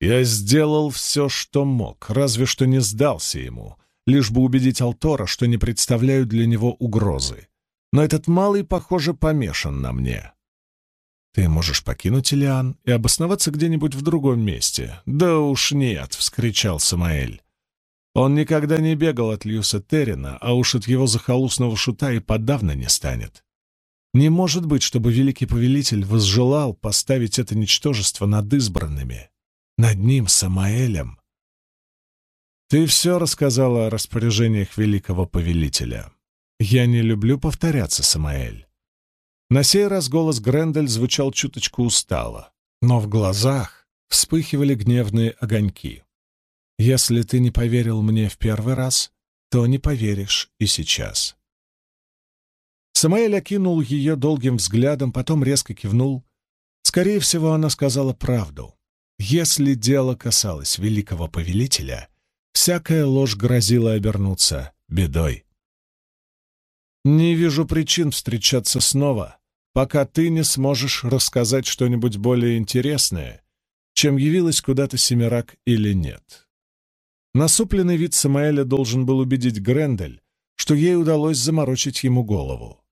«Я сделал все, что мог, разве что не сдался ему, лишь бы убедить Алтора, что не представляю для него угрозы. Но этот малый, похоже, помешан на мне». «Ты можешь покинуть Илиан и обосноваться где-нибудь в другом месте». «Да уж нет!» — вскричал Самаэль. Он никогда не бегал от Льюса Террина, а уж от его захолустного шута и подавно не станет. Не может быть, чтобы великий повелитель возжелал поставить это ничтожество над избранными, над ним, Самаэлем. Ты все рассказала о распоряжениях великого повелителя. Я не люблю повторяться, Самаэль. На сей раз голос Грендель звучал чуточку устало, но в глазах вспыхивали гневные огоньки. Если ты не поверил мне в первый раз, то не поверишь и сейчас. Самаэль окинул ее долгим взглядом, потом резко кивнул. Скорее всего, она сказала правду. Если дело касалось великого повелителя, всякая ложь грозила обернуться бедой. «Не вижу причин встречаться снова, пока ты не сможешь рассказать что-нибудь более интересное, чем явилась куда-то Семирак или нет». Насупленный вид Самаэля должен был убедить Грендель, что ей удалось заморочить ему голову.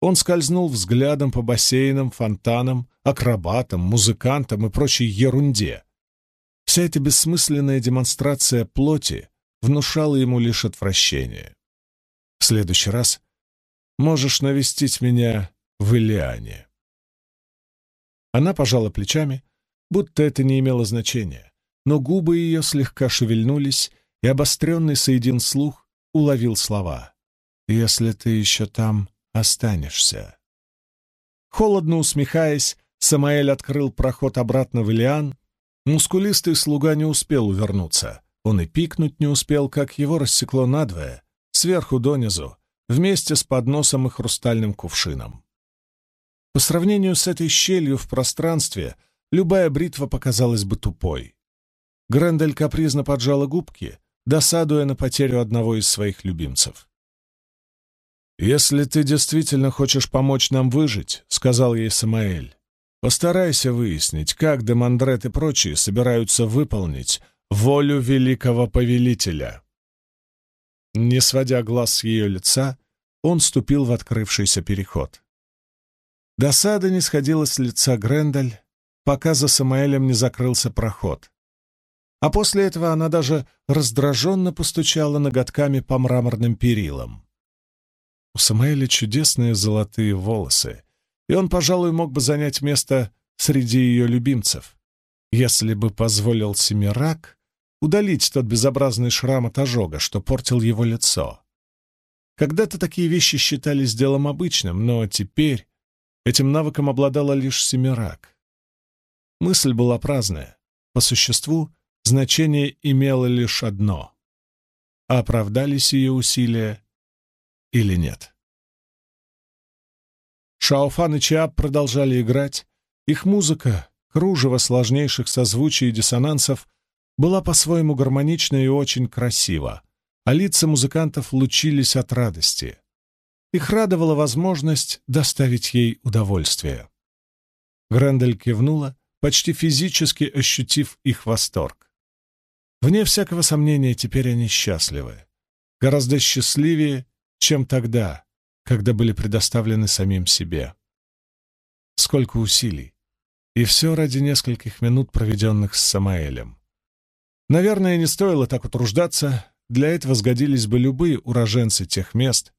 Он скользнул взглядом по бассейнам, фонтанам, акробатам, музыкантам и прочей ерунде. Вся эта бессмысленная демонстрация плоти внушала ему лишь отвращение. В следующий раз можешь навестить меня в Илиане. Она пожала плечами, будто это не имело значения но губы ее слегка шевельнулись, и обостренный соедин слух уловил слова. «Если ты еще там останешься». Холодно усмехаясь, Самаэль открыл проход обратно в Илиан. Мускулистый слуга не успел увернуться. Он и пикнуть не успел, как его рассекло надвое, сверху донизу, вместе с подносом и хрустальным кувшином. По сравнению с этой щелью в пространстве, любая бритва показалась бы тупой. Грендель капризно поджала губки, досадуя на потерю одного из своих любимцев. «Если ты действительно хочешь помочь нам выжить», — сказал ей Самаэль, — «постарайся выяснить, как Демандрет и прочие собираются выполнить волю великого повелителя». Не сводя глаз с ее лица, он ступил в открывшийся переход. Досада не сходила с лица Грендель, пока за Самаэлем не закрылся проход. А после этого она даже раздраженно постучала ноготками по мраморным перилам. У Самаэля чудесные золотые волосы, и он, пожалуй, мог бы занять место среди ее любимцев, если бы позволил Семирак удалить тот безобразный шрам от ожога, что портил его лицо. Когда-то такие вещи считались делом обычным, но теперь этим навыком обладала лишь Семирак. Мысль была праздная. По существу, значение имело лишь одно — оправдались ее усилия или нет. Шаофан и Чиап продолжали играть. Их музыка, кружево сложнейших созвучий и диссонансов, была по-своему гармонична и очень красива, а лица музыкантов лучились от радости. Их радовала возможность доставить ей удовольствие. Грендель кивнула, почти физически ощутив их восторг. Вне всякого сомнения, теперь они счастливы. Гораздо счастливее, чем тогда, когда были предоставлены самим себе. Сколько усилий. И все ради нескольких минут, проведенных с Самаэлем. Наверное, не стоило так утруждаться, для этого сгодились бы любые уроженцы тех мест,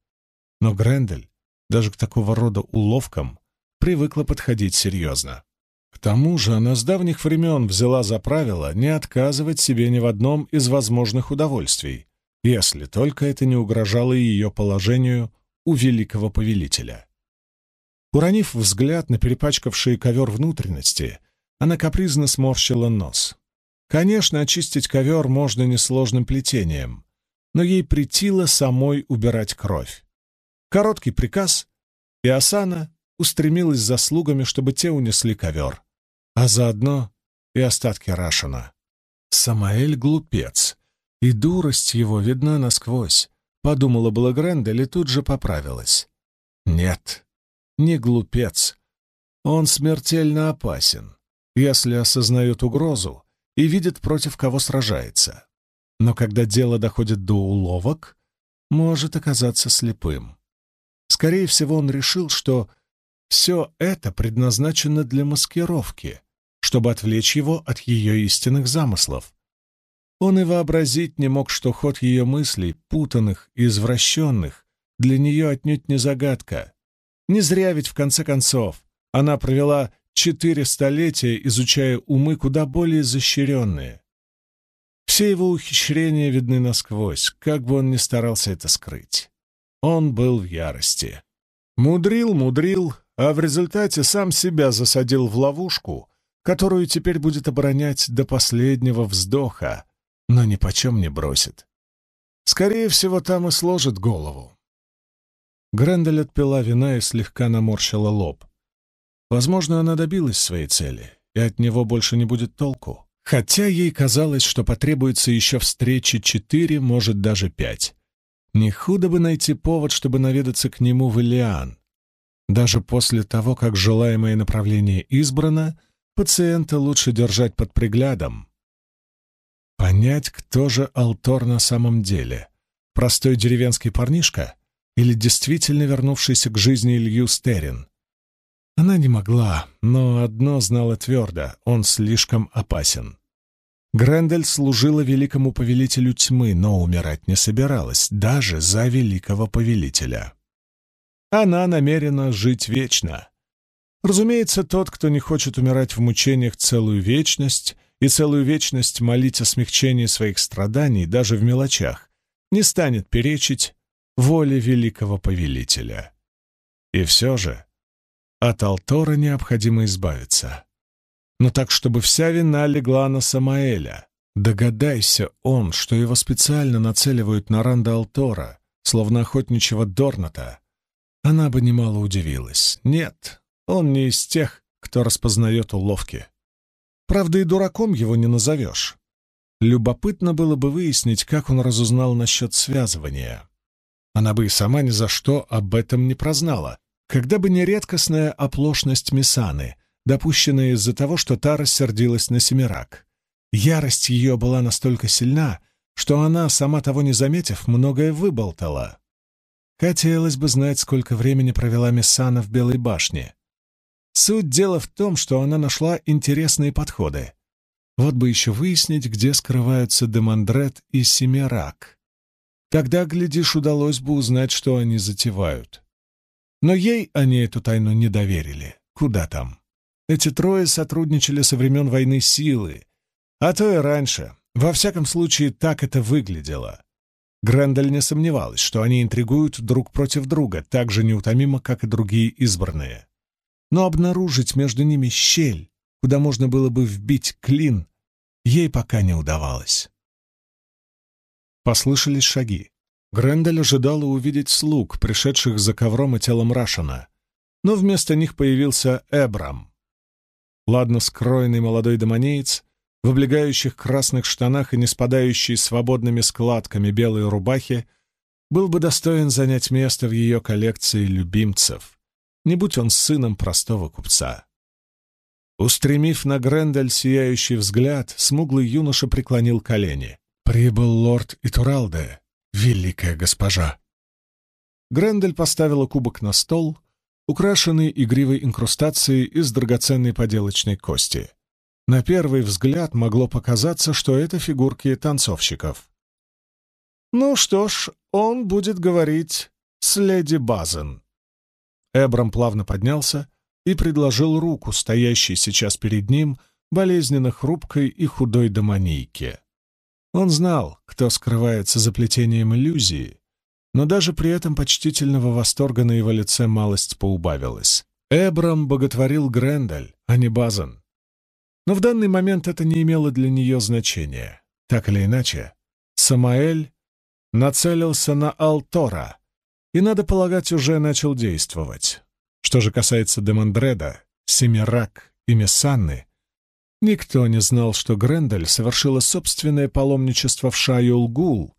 но Грендель даже к такого рода уловкам привыкла подходить серьезно. К тому же она с давних времен взяла за правило не отказывать себе ни в одном из возможных удовольствий, если только это не угрожало ее положению у великого повелителя. Уронив взгляд на перепачкавший ковер внутренности, она капризно сморщила нос. Конечно, очистить ковер можно несложным плетением, но ей притило самой убирать кровь. Короткий приказ, и Асана устремилась за слугами, чтобы те унесли ковер, а заодно и остатки Рашина. Самаэль глупец, и дурость его видна насквозь, подумала была Грендель тут же поправилась. Нет, не глупец. Он смертельно опасен, если осознает угрозу и видит, против кого сражается. Но когда дело доходит до уловок, может оказаться слепым. Скорее всего, он решил, что все это предназначено для маскировки, чтобы отвлечь его от ее истинных замыслов. Он и вообразить не мог, что ход ее мыслей, путанных и извращенных, для нее отнюдь не загадка. Не зря ведь, в конце концов, она провела четыре столетия, изучая умы куда более изощренные. Все его ухищрения видны насквозь, как бы он ни старался это скрыть. Он был в ярости. Мудрил, мудрил, а в результате сам себя засадил в ловушку, которую теперь будет оборонять до последнего вздоха, но ни почем не бросит. Скорее всего, там и сложит голову. Грендель отпила вина и слегка наморщила лоб. Возможно, она добилась своей цели, и от него больше не будет толку. Хотя ей казалось, что потребуется еще встречи четыре, может, даже пять. Не худо бы найти повод, чтобы наведаться к нему в Илиан. Даже после того, как желаемое направление избрано, пациента лучше держать под приглядом. Понять, кто же Алтор на самом деле. Простой деревенский парнишка или действительно вернувшийся к жизни Илью Стерин? Она не могла, но одно знала твердо — он слишком опасен. Грендель служила великому повелителю тьмы, но умирать не собиралась, даже за великого повелителя. Она намерена жить вечно. Разумеется, тот, кто не хочет умирать в мучениях целую вечность и целую вечность молить о смягчении своих страданий даже в мелочах, не станет перечить воле великого повелителя. И все же от Алтора необходимо избавиться. Но так, чтобы вся вина легла на Самаэля. Догадайся он, что его специально нацеливают на Ранда Алтора, словно охотничьего Дорната. Она бы немало удивилась. Нет, он не из тех, кто распознает уловки. Правда, и дураком его не назовешь. Любопытно было бы выяснить, как он разузнал насчет связывания. Она бы и сама ни за что об этом не прознала, когда бы не редкостная оплошность Мисаны, допущенная из-за того, что та рассердилась на Семирак. Ярость ее была настолько сильна, что она, сама того не заметив, многое выболтала. Хотелось бы знать, сколько времени провела Мисана в Белой башне. Суть дела в том, что она нашла интересные подходы. Вот бы еще выяснить, где скрываются Демандрет и Семирак. Тогда, глядишь, удалось бы узнать, что они затевают. Но ей они эту тайну не доверили. Куда там? Эти трое сотрудничали со времен войны силы, а то и раньше. Во всяком случае, так это выглядело. Грендель не сомневалась, что они интригуют друг против друга, так же неутомимо, как и другие избранные. Но обнаружить между ними щель, куда можно было бы вбить клин, ей пока не удавалось. Послышались шаги. Грендель ожидала увидеть слуг, пришедших за ковром и телом Рашена, но вместо них появился Эбрам. Ладно скроенный молодой домонеец, в облегающих красных штанах и не спадающей свободными складками белой рубахи, был бы достоин занять место в ее коллекции любимцев, не будь он сыном простого купца. Устремив на Грендель сияющий взгляд, смуглый юноша преклонил колени. «Прибыл лорд Итуралде, великая госпожа!» Грендель поставила кубок на стол, украшенный игривой инкрустацией из драгоценной поделочной кости. На первый взгляд могло показаться, что это фигурки танцовщиков. «Ну что ж, он будет говорить с леди Базен». Эбрам плавно поднялся и предложил руку, стоящей сейчас перед ним, болезненно хрупкой и худой домонийке. Он знал, кто скрывается за плетением иллюзии, но даже при этом почтительного восторга на его лице малость поубавилась. Эбрам боготворил Грендель, а не Базан. Но в данный момент это не имело для нее значения. Так или иначе, Самаэль нацелился на Алтора и, надо полагать, уже начал действовать. Что же касается Демандреда, Семирак и Мессанны, никто не знал, что Грендель совершила собственное паломничество в Шайолгул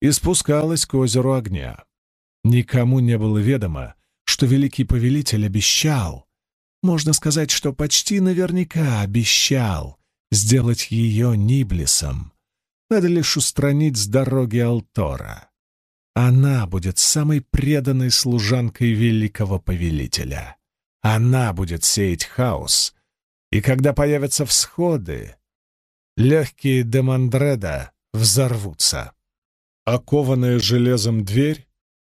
и спускалась к озеру огня. Никому не было ведомо, что великий повелитель обещал, можно сказать, что почти наверняка обещал сделать ее Ниблисом. Надо лишь устранить с дороги Алтора. Она будет самой преданной служанкой великого повелителя. Она будет сеять хаос. И когда появятся всходы, легкие Демандреда взорвутся. Окованная железом дверь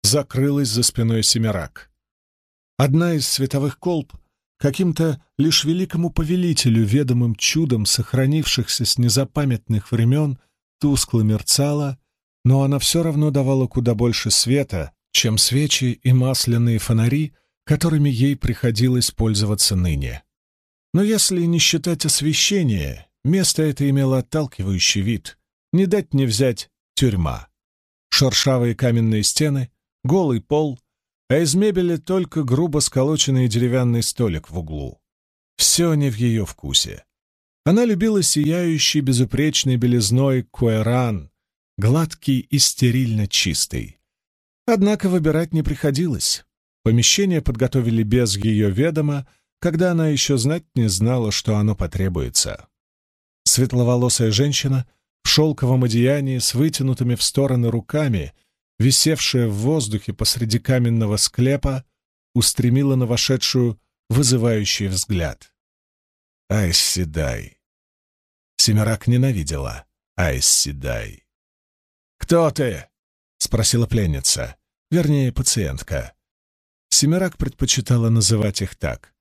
закрылась за спиной Семирак. Одна из световых колб, каким-то лишь великому повелителю, ведомым чудом сохранившихся с незапамятных времен, тускло мерцала, но она все равно давала куда больше света, чем свечи и масляные фонари, которыми ей приходилось пользоваться ныне. Но если не считать освещение, место это имело отталкивающий вид, не дать не взять тюрьма шершавые каменные стены, голый пол, а из мебели только грубо сколоченный деревянный столик в углу. Все не в ее вкусе. Она любила сияющий безупречной белизной куэран, гладкий и стерильно чистый. Однако выбирать не приходилось. Помещение подготовили без ее ведома, когда она еще знать не знала, что оно потребуется. Светловолосая женщина в шелковом одеянии с вытянутыми в стороны руками, висевшая в воздухе посреди каменного склепа, устремила на вошедшую вызывающий взгляд. Айс Седай. Семирак ненавидела Айс Седай. «Кто ты?» — спросила пленница, вернее, пациентка. Семирак предпочитала называть их так.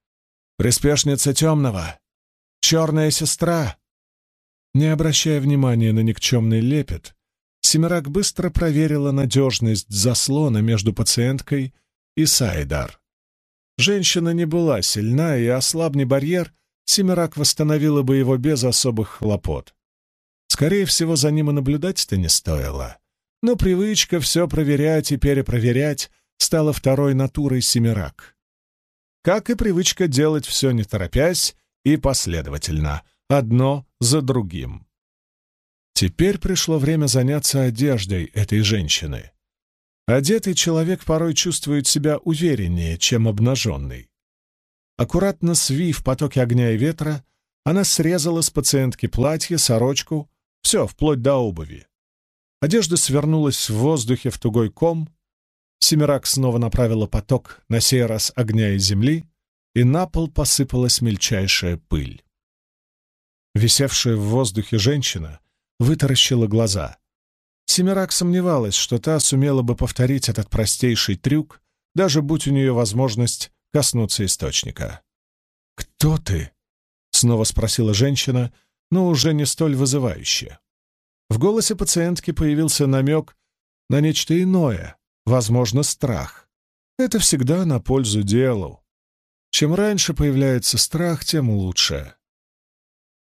«Приспешница темного! Черная сестра!» Не обращая внимания на никчемный лепет, Семирак быстро проверила надежность заслона между пациенткой и Сайдар. Женщина не была сильна, и ослабный барьер Семирак восстановила бы его без особых хлопот. Скорее всего, за ним и наблюдать-то не стоило. Но привычка все проверять и перепроверять стала второй натурой Семирак. Как и привычка делать все не торопясь и последовательно — одно за другим. Теперь пришло время заняться одеждой этой женщины. Одетый человек порой чувствует себя увереннее, чем обнаженный. Аккуратно свив потоки огня и ветра, она срезала с пациентки платье, сорочку, все, вплоть до обуви. Одежда свернулась в воздухе в тугой ком, Семирак снова направила поток, на сей раз огня и земли, и на пол посыпалась мельчайшая пыль. Висевшая в воздухе женщина вытаращила глаза. Семирак сомневалась, что та сумела бы повторить этот простейший трюк, даже будь у нее возможность коснуться источника. «Кто ты?» — снова спросила женщина, но уже не столь вызывающе. В голосе пациентки появился намек на нечто иное, возможно, страх. Это всегда на пользу делу. Чем раньше появляется страх, тем лучше.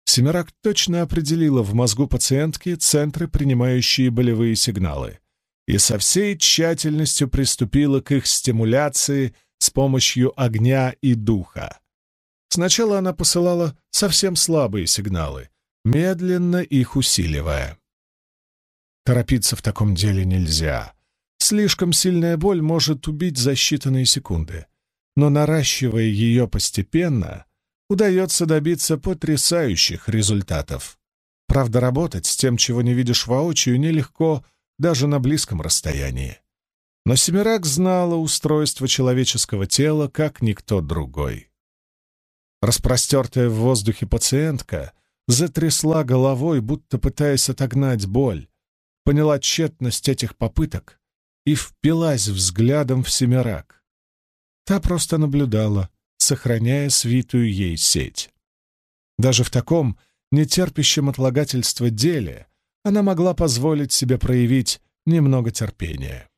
Семирак точно определила в мозгу пациентки центры, принимающие болевые сигналы, и со всей тщательностью приступила к их стимуляции с помощью огня и духа. Сначала она посылала совсем слабые сигналы, медленно их усиливая. Торопиться в таком деле нельзя. Слишком сильная боль может убить за считанные секунды. Но наращивая ее постепенно, удается добиться потрясающих результатов. Правда, работать с тем, чего не видишь воочию, нелегко даже на близком расстоянии. Но Семирак знала устройство человеческого тела, как никто другой. Распростертая в воздухе пациентка затрясла головой, будто пытаясь отогнать боль, поняла тщетность этих попыток и впилась взглядом в Семирак. Та просто наблюдала, сохраняя свитую ей сеть. Даже в таком нетерпящем отлагательства деле она могла позволить себе проявить немного терпения.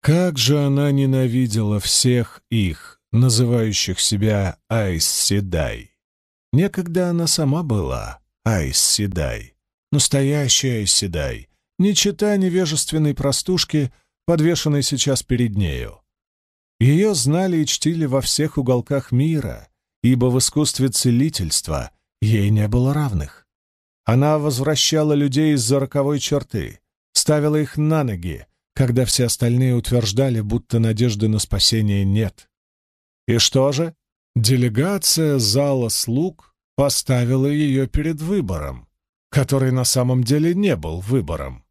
Как же она ненавидела всех их, называющих себя Айс Седай. Некогда она сама была Айс Седай, настоящая Айс Седай, не чита невежественной простушки, подвешенной сейчас перед нею. Ее знали и чтили во всех уголках мира, ибо в искусстве целительства ей не было равных. Она возвращала людей из-за роковой черты, ставила их на ноги, когда все остальные утверждали, будто надежды на спасение нет. И что же? Делегация зала слуг поставила ее перед выбором, который на самом деле не был выбором.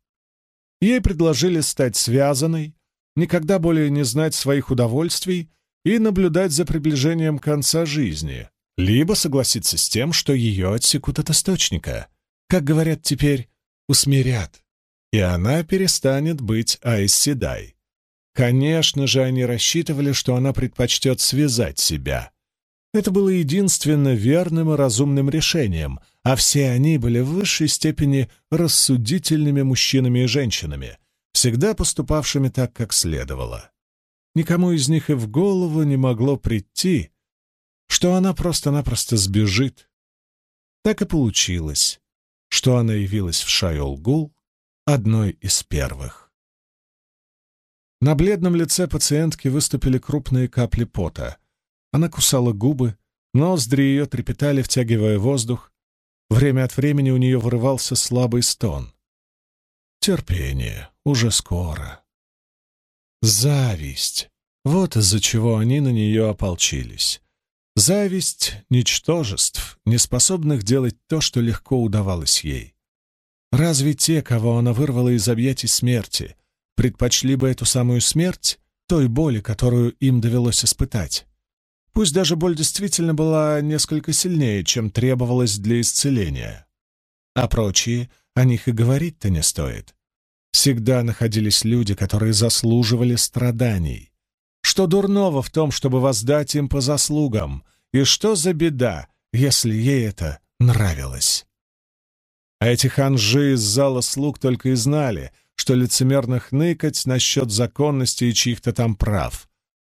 Ей предложили стать связанной, никогда более не знать своих удовольствий и наблюдать за приближением конца жизни, либо согласиться с тем, что ее отсекут от источника, как говорят теперь, усмирят и она перестанет быть Айсседай. Конечно же, они рассчитывали, что она предпочтет связать себя. Это было единственно верным и разумным решением, а все они были в высшей степени рассудительными мужчинами и женщинами, всегда поступавшими так, как следовало. Никому из них и в голову не могло прийти, что она просто-напросто сбежит. Так и получилось, что она явилась в Шайолгул одной из первых. На бледном лице пациентки выступили крупные капли пота. Она кусала губы, ноздри ее трепетали, втягивая воздух. Время от времени у нее вырывался слабый стон. Терпение, уже скоро. Зависть. Вот из-за чего они на нее ополчились. Зависть ничтожеств, неспособных делать то, что легко удавалось ей. Разве те, кого она вырвала из объятий смерти, предпочли бы эту самую смерть той боли, которую им довелось испытать? Пусть даже боль действительно была несколько сильнее, чем требовалось для исцеления. А прочие о них и говорить-то не стоит. Всегда находились люди, которые заслуживали страданий. Что дурного в том, чтобы воздать им по заслугам? И что за беда, если ей это нравилось? А эти ханжи из зала слуг только и знали, что лицемерно хныкать насчет законности и чьих-то там прав.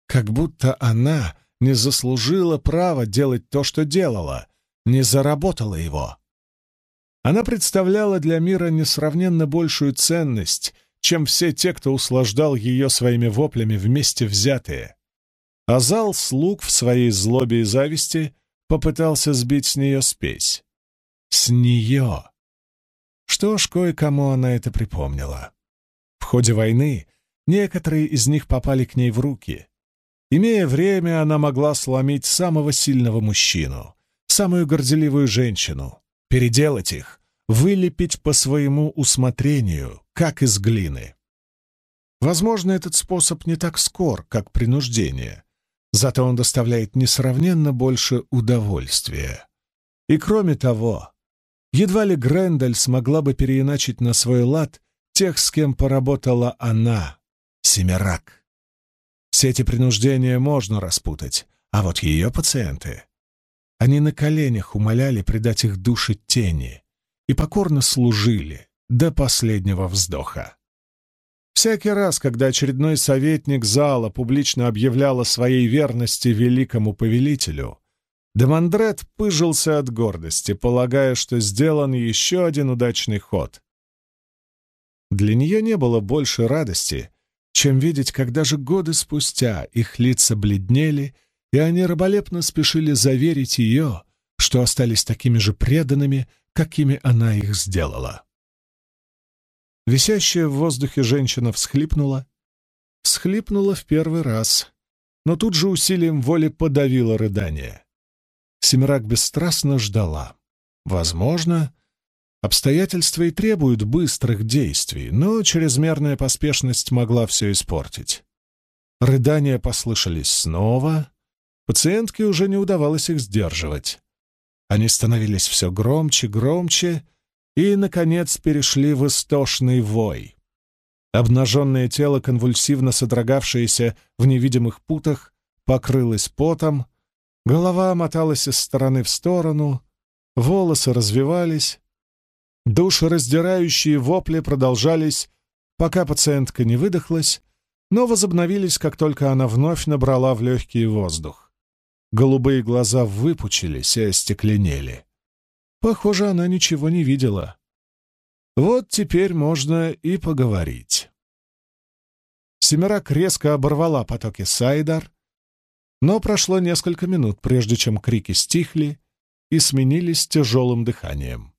Как будто она не заслужила права делать то, что делала, не заработала его. Она представляла для мира несравненно большую ценность, чем все те, кто услаждал ее своими воплями вместе взятые. А зал слуг в своей злобе и зависти попытался сбить с нее спесь. С нее! Что ж, кое-кому она это припомнила. В ходе войны некоторые из них попали к ней в руки. Имея время, она могла сломить самого сильного мужчину, самую горделивую женщину, переделать их, вылепить по своему усмотрению, как из глины. Возможно, этот способ не так скор, как принуждение, зато он доставляет несравненно больше удовольствия. И кроме того, Едва ли Грендель смогла бы переиначить на свой лад тех, с кем поработала она, Семирак. Все эти принуждения можно распутать, а вот ее пациенты... Они на коленях умоляли предать их души тени и покорно служили до последнего вздоха. Всякий раз, когда очередной советник зала публично объявлял о своей верности великому повелителю, Демандрет пыжился от гордости, полагая, что сделан еще один удачный ход. Для нее не было больше радости, чем видеть, когда же годы спустя их лица бледнели, и они раболепно спешили заверить ее, что остались такими же преданными, какими она их сделала. Висящая в воздухе женщина всхлипнула, всхлипнула в первый раз, но тут же усилием воли подавила рыдание. Семирак бесстрастно ждала. Возможно, обстоятельства и требуют быстрых действий, но чрезмерная поспешность могла все испортить. Рыдания послышались снова. Пациентке уже не удавалось их сдерживать. Они становились все громче, громче и, наконец, перешли в истошный вой. Обнаженное тело, конвульсивно содрогавшееся в невидимых путах, покрылось потом, голова моталась из стороны в сторону, волосы развивались, душераздирающие вопли продолжались, пока пациентка не выдохлась, но возобновились, как только она вновь набрала в легкий воздух. Голубые глаза выпучились и остекленели. Похоже, она ничего не видела. Вот теперь можно и поговорить. Семирак резко оборвала потоки Сайдар, но прошло несколько минут, прежде чем крики стихли и сменились тяжелым дыханием.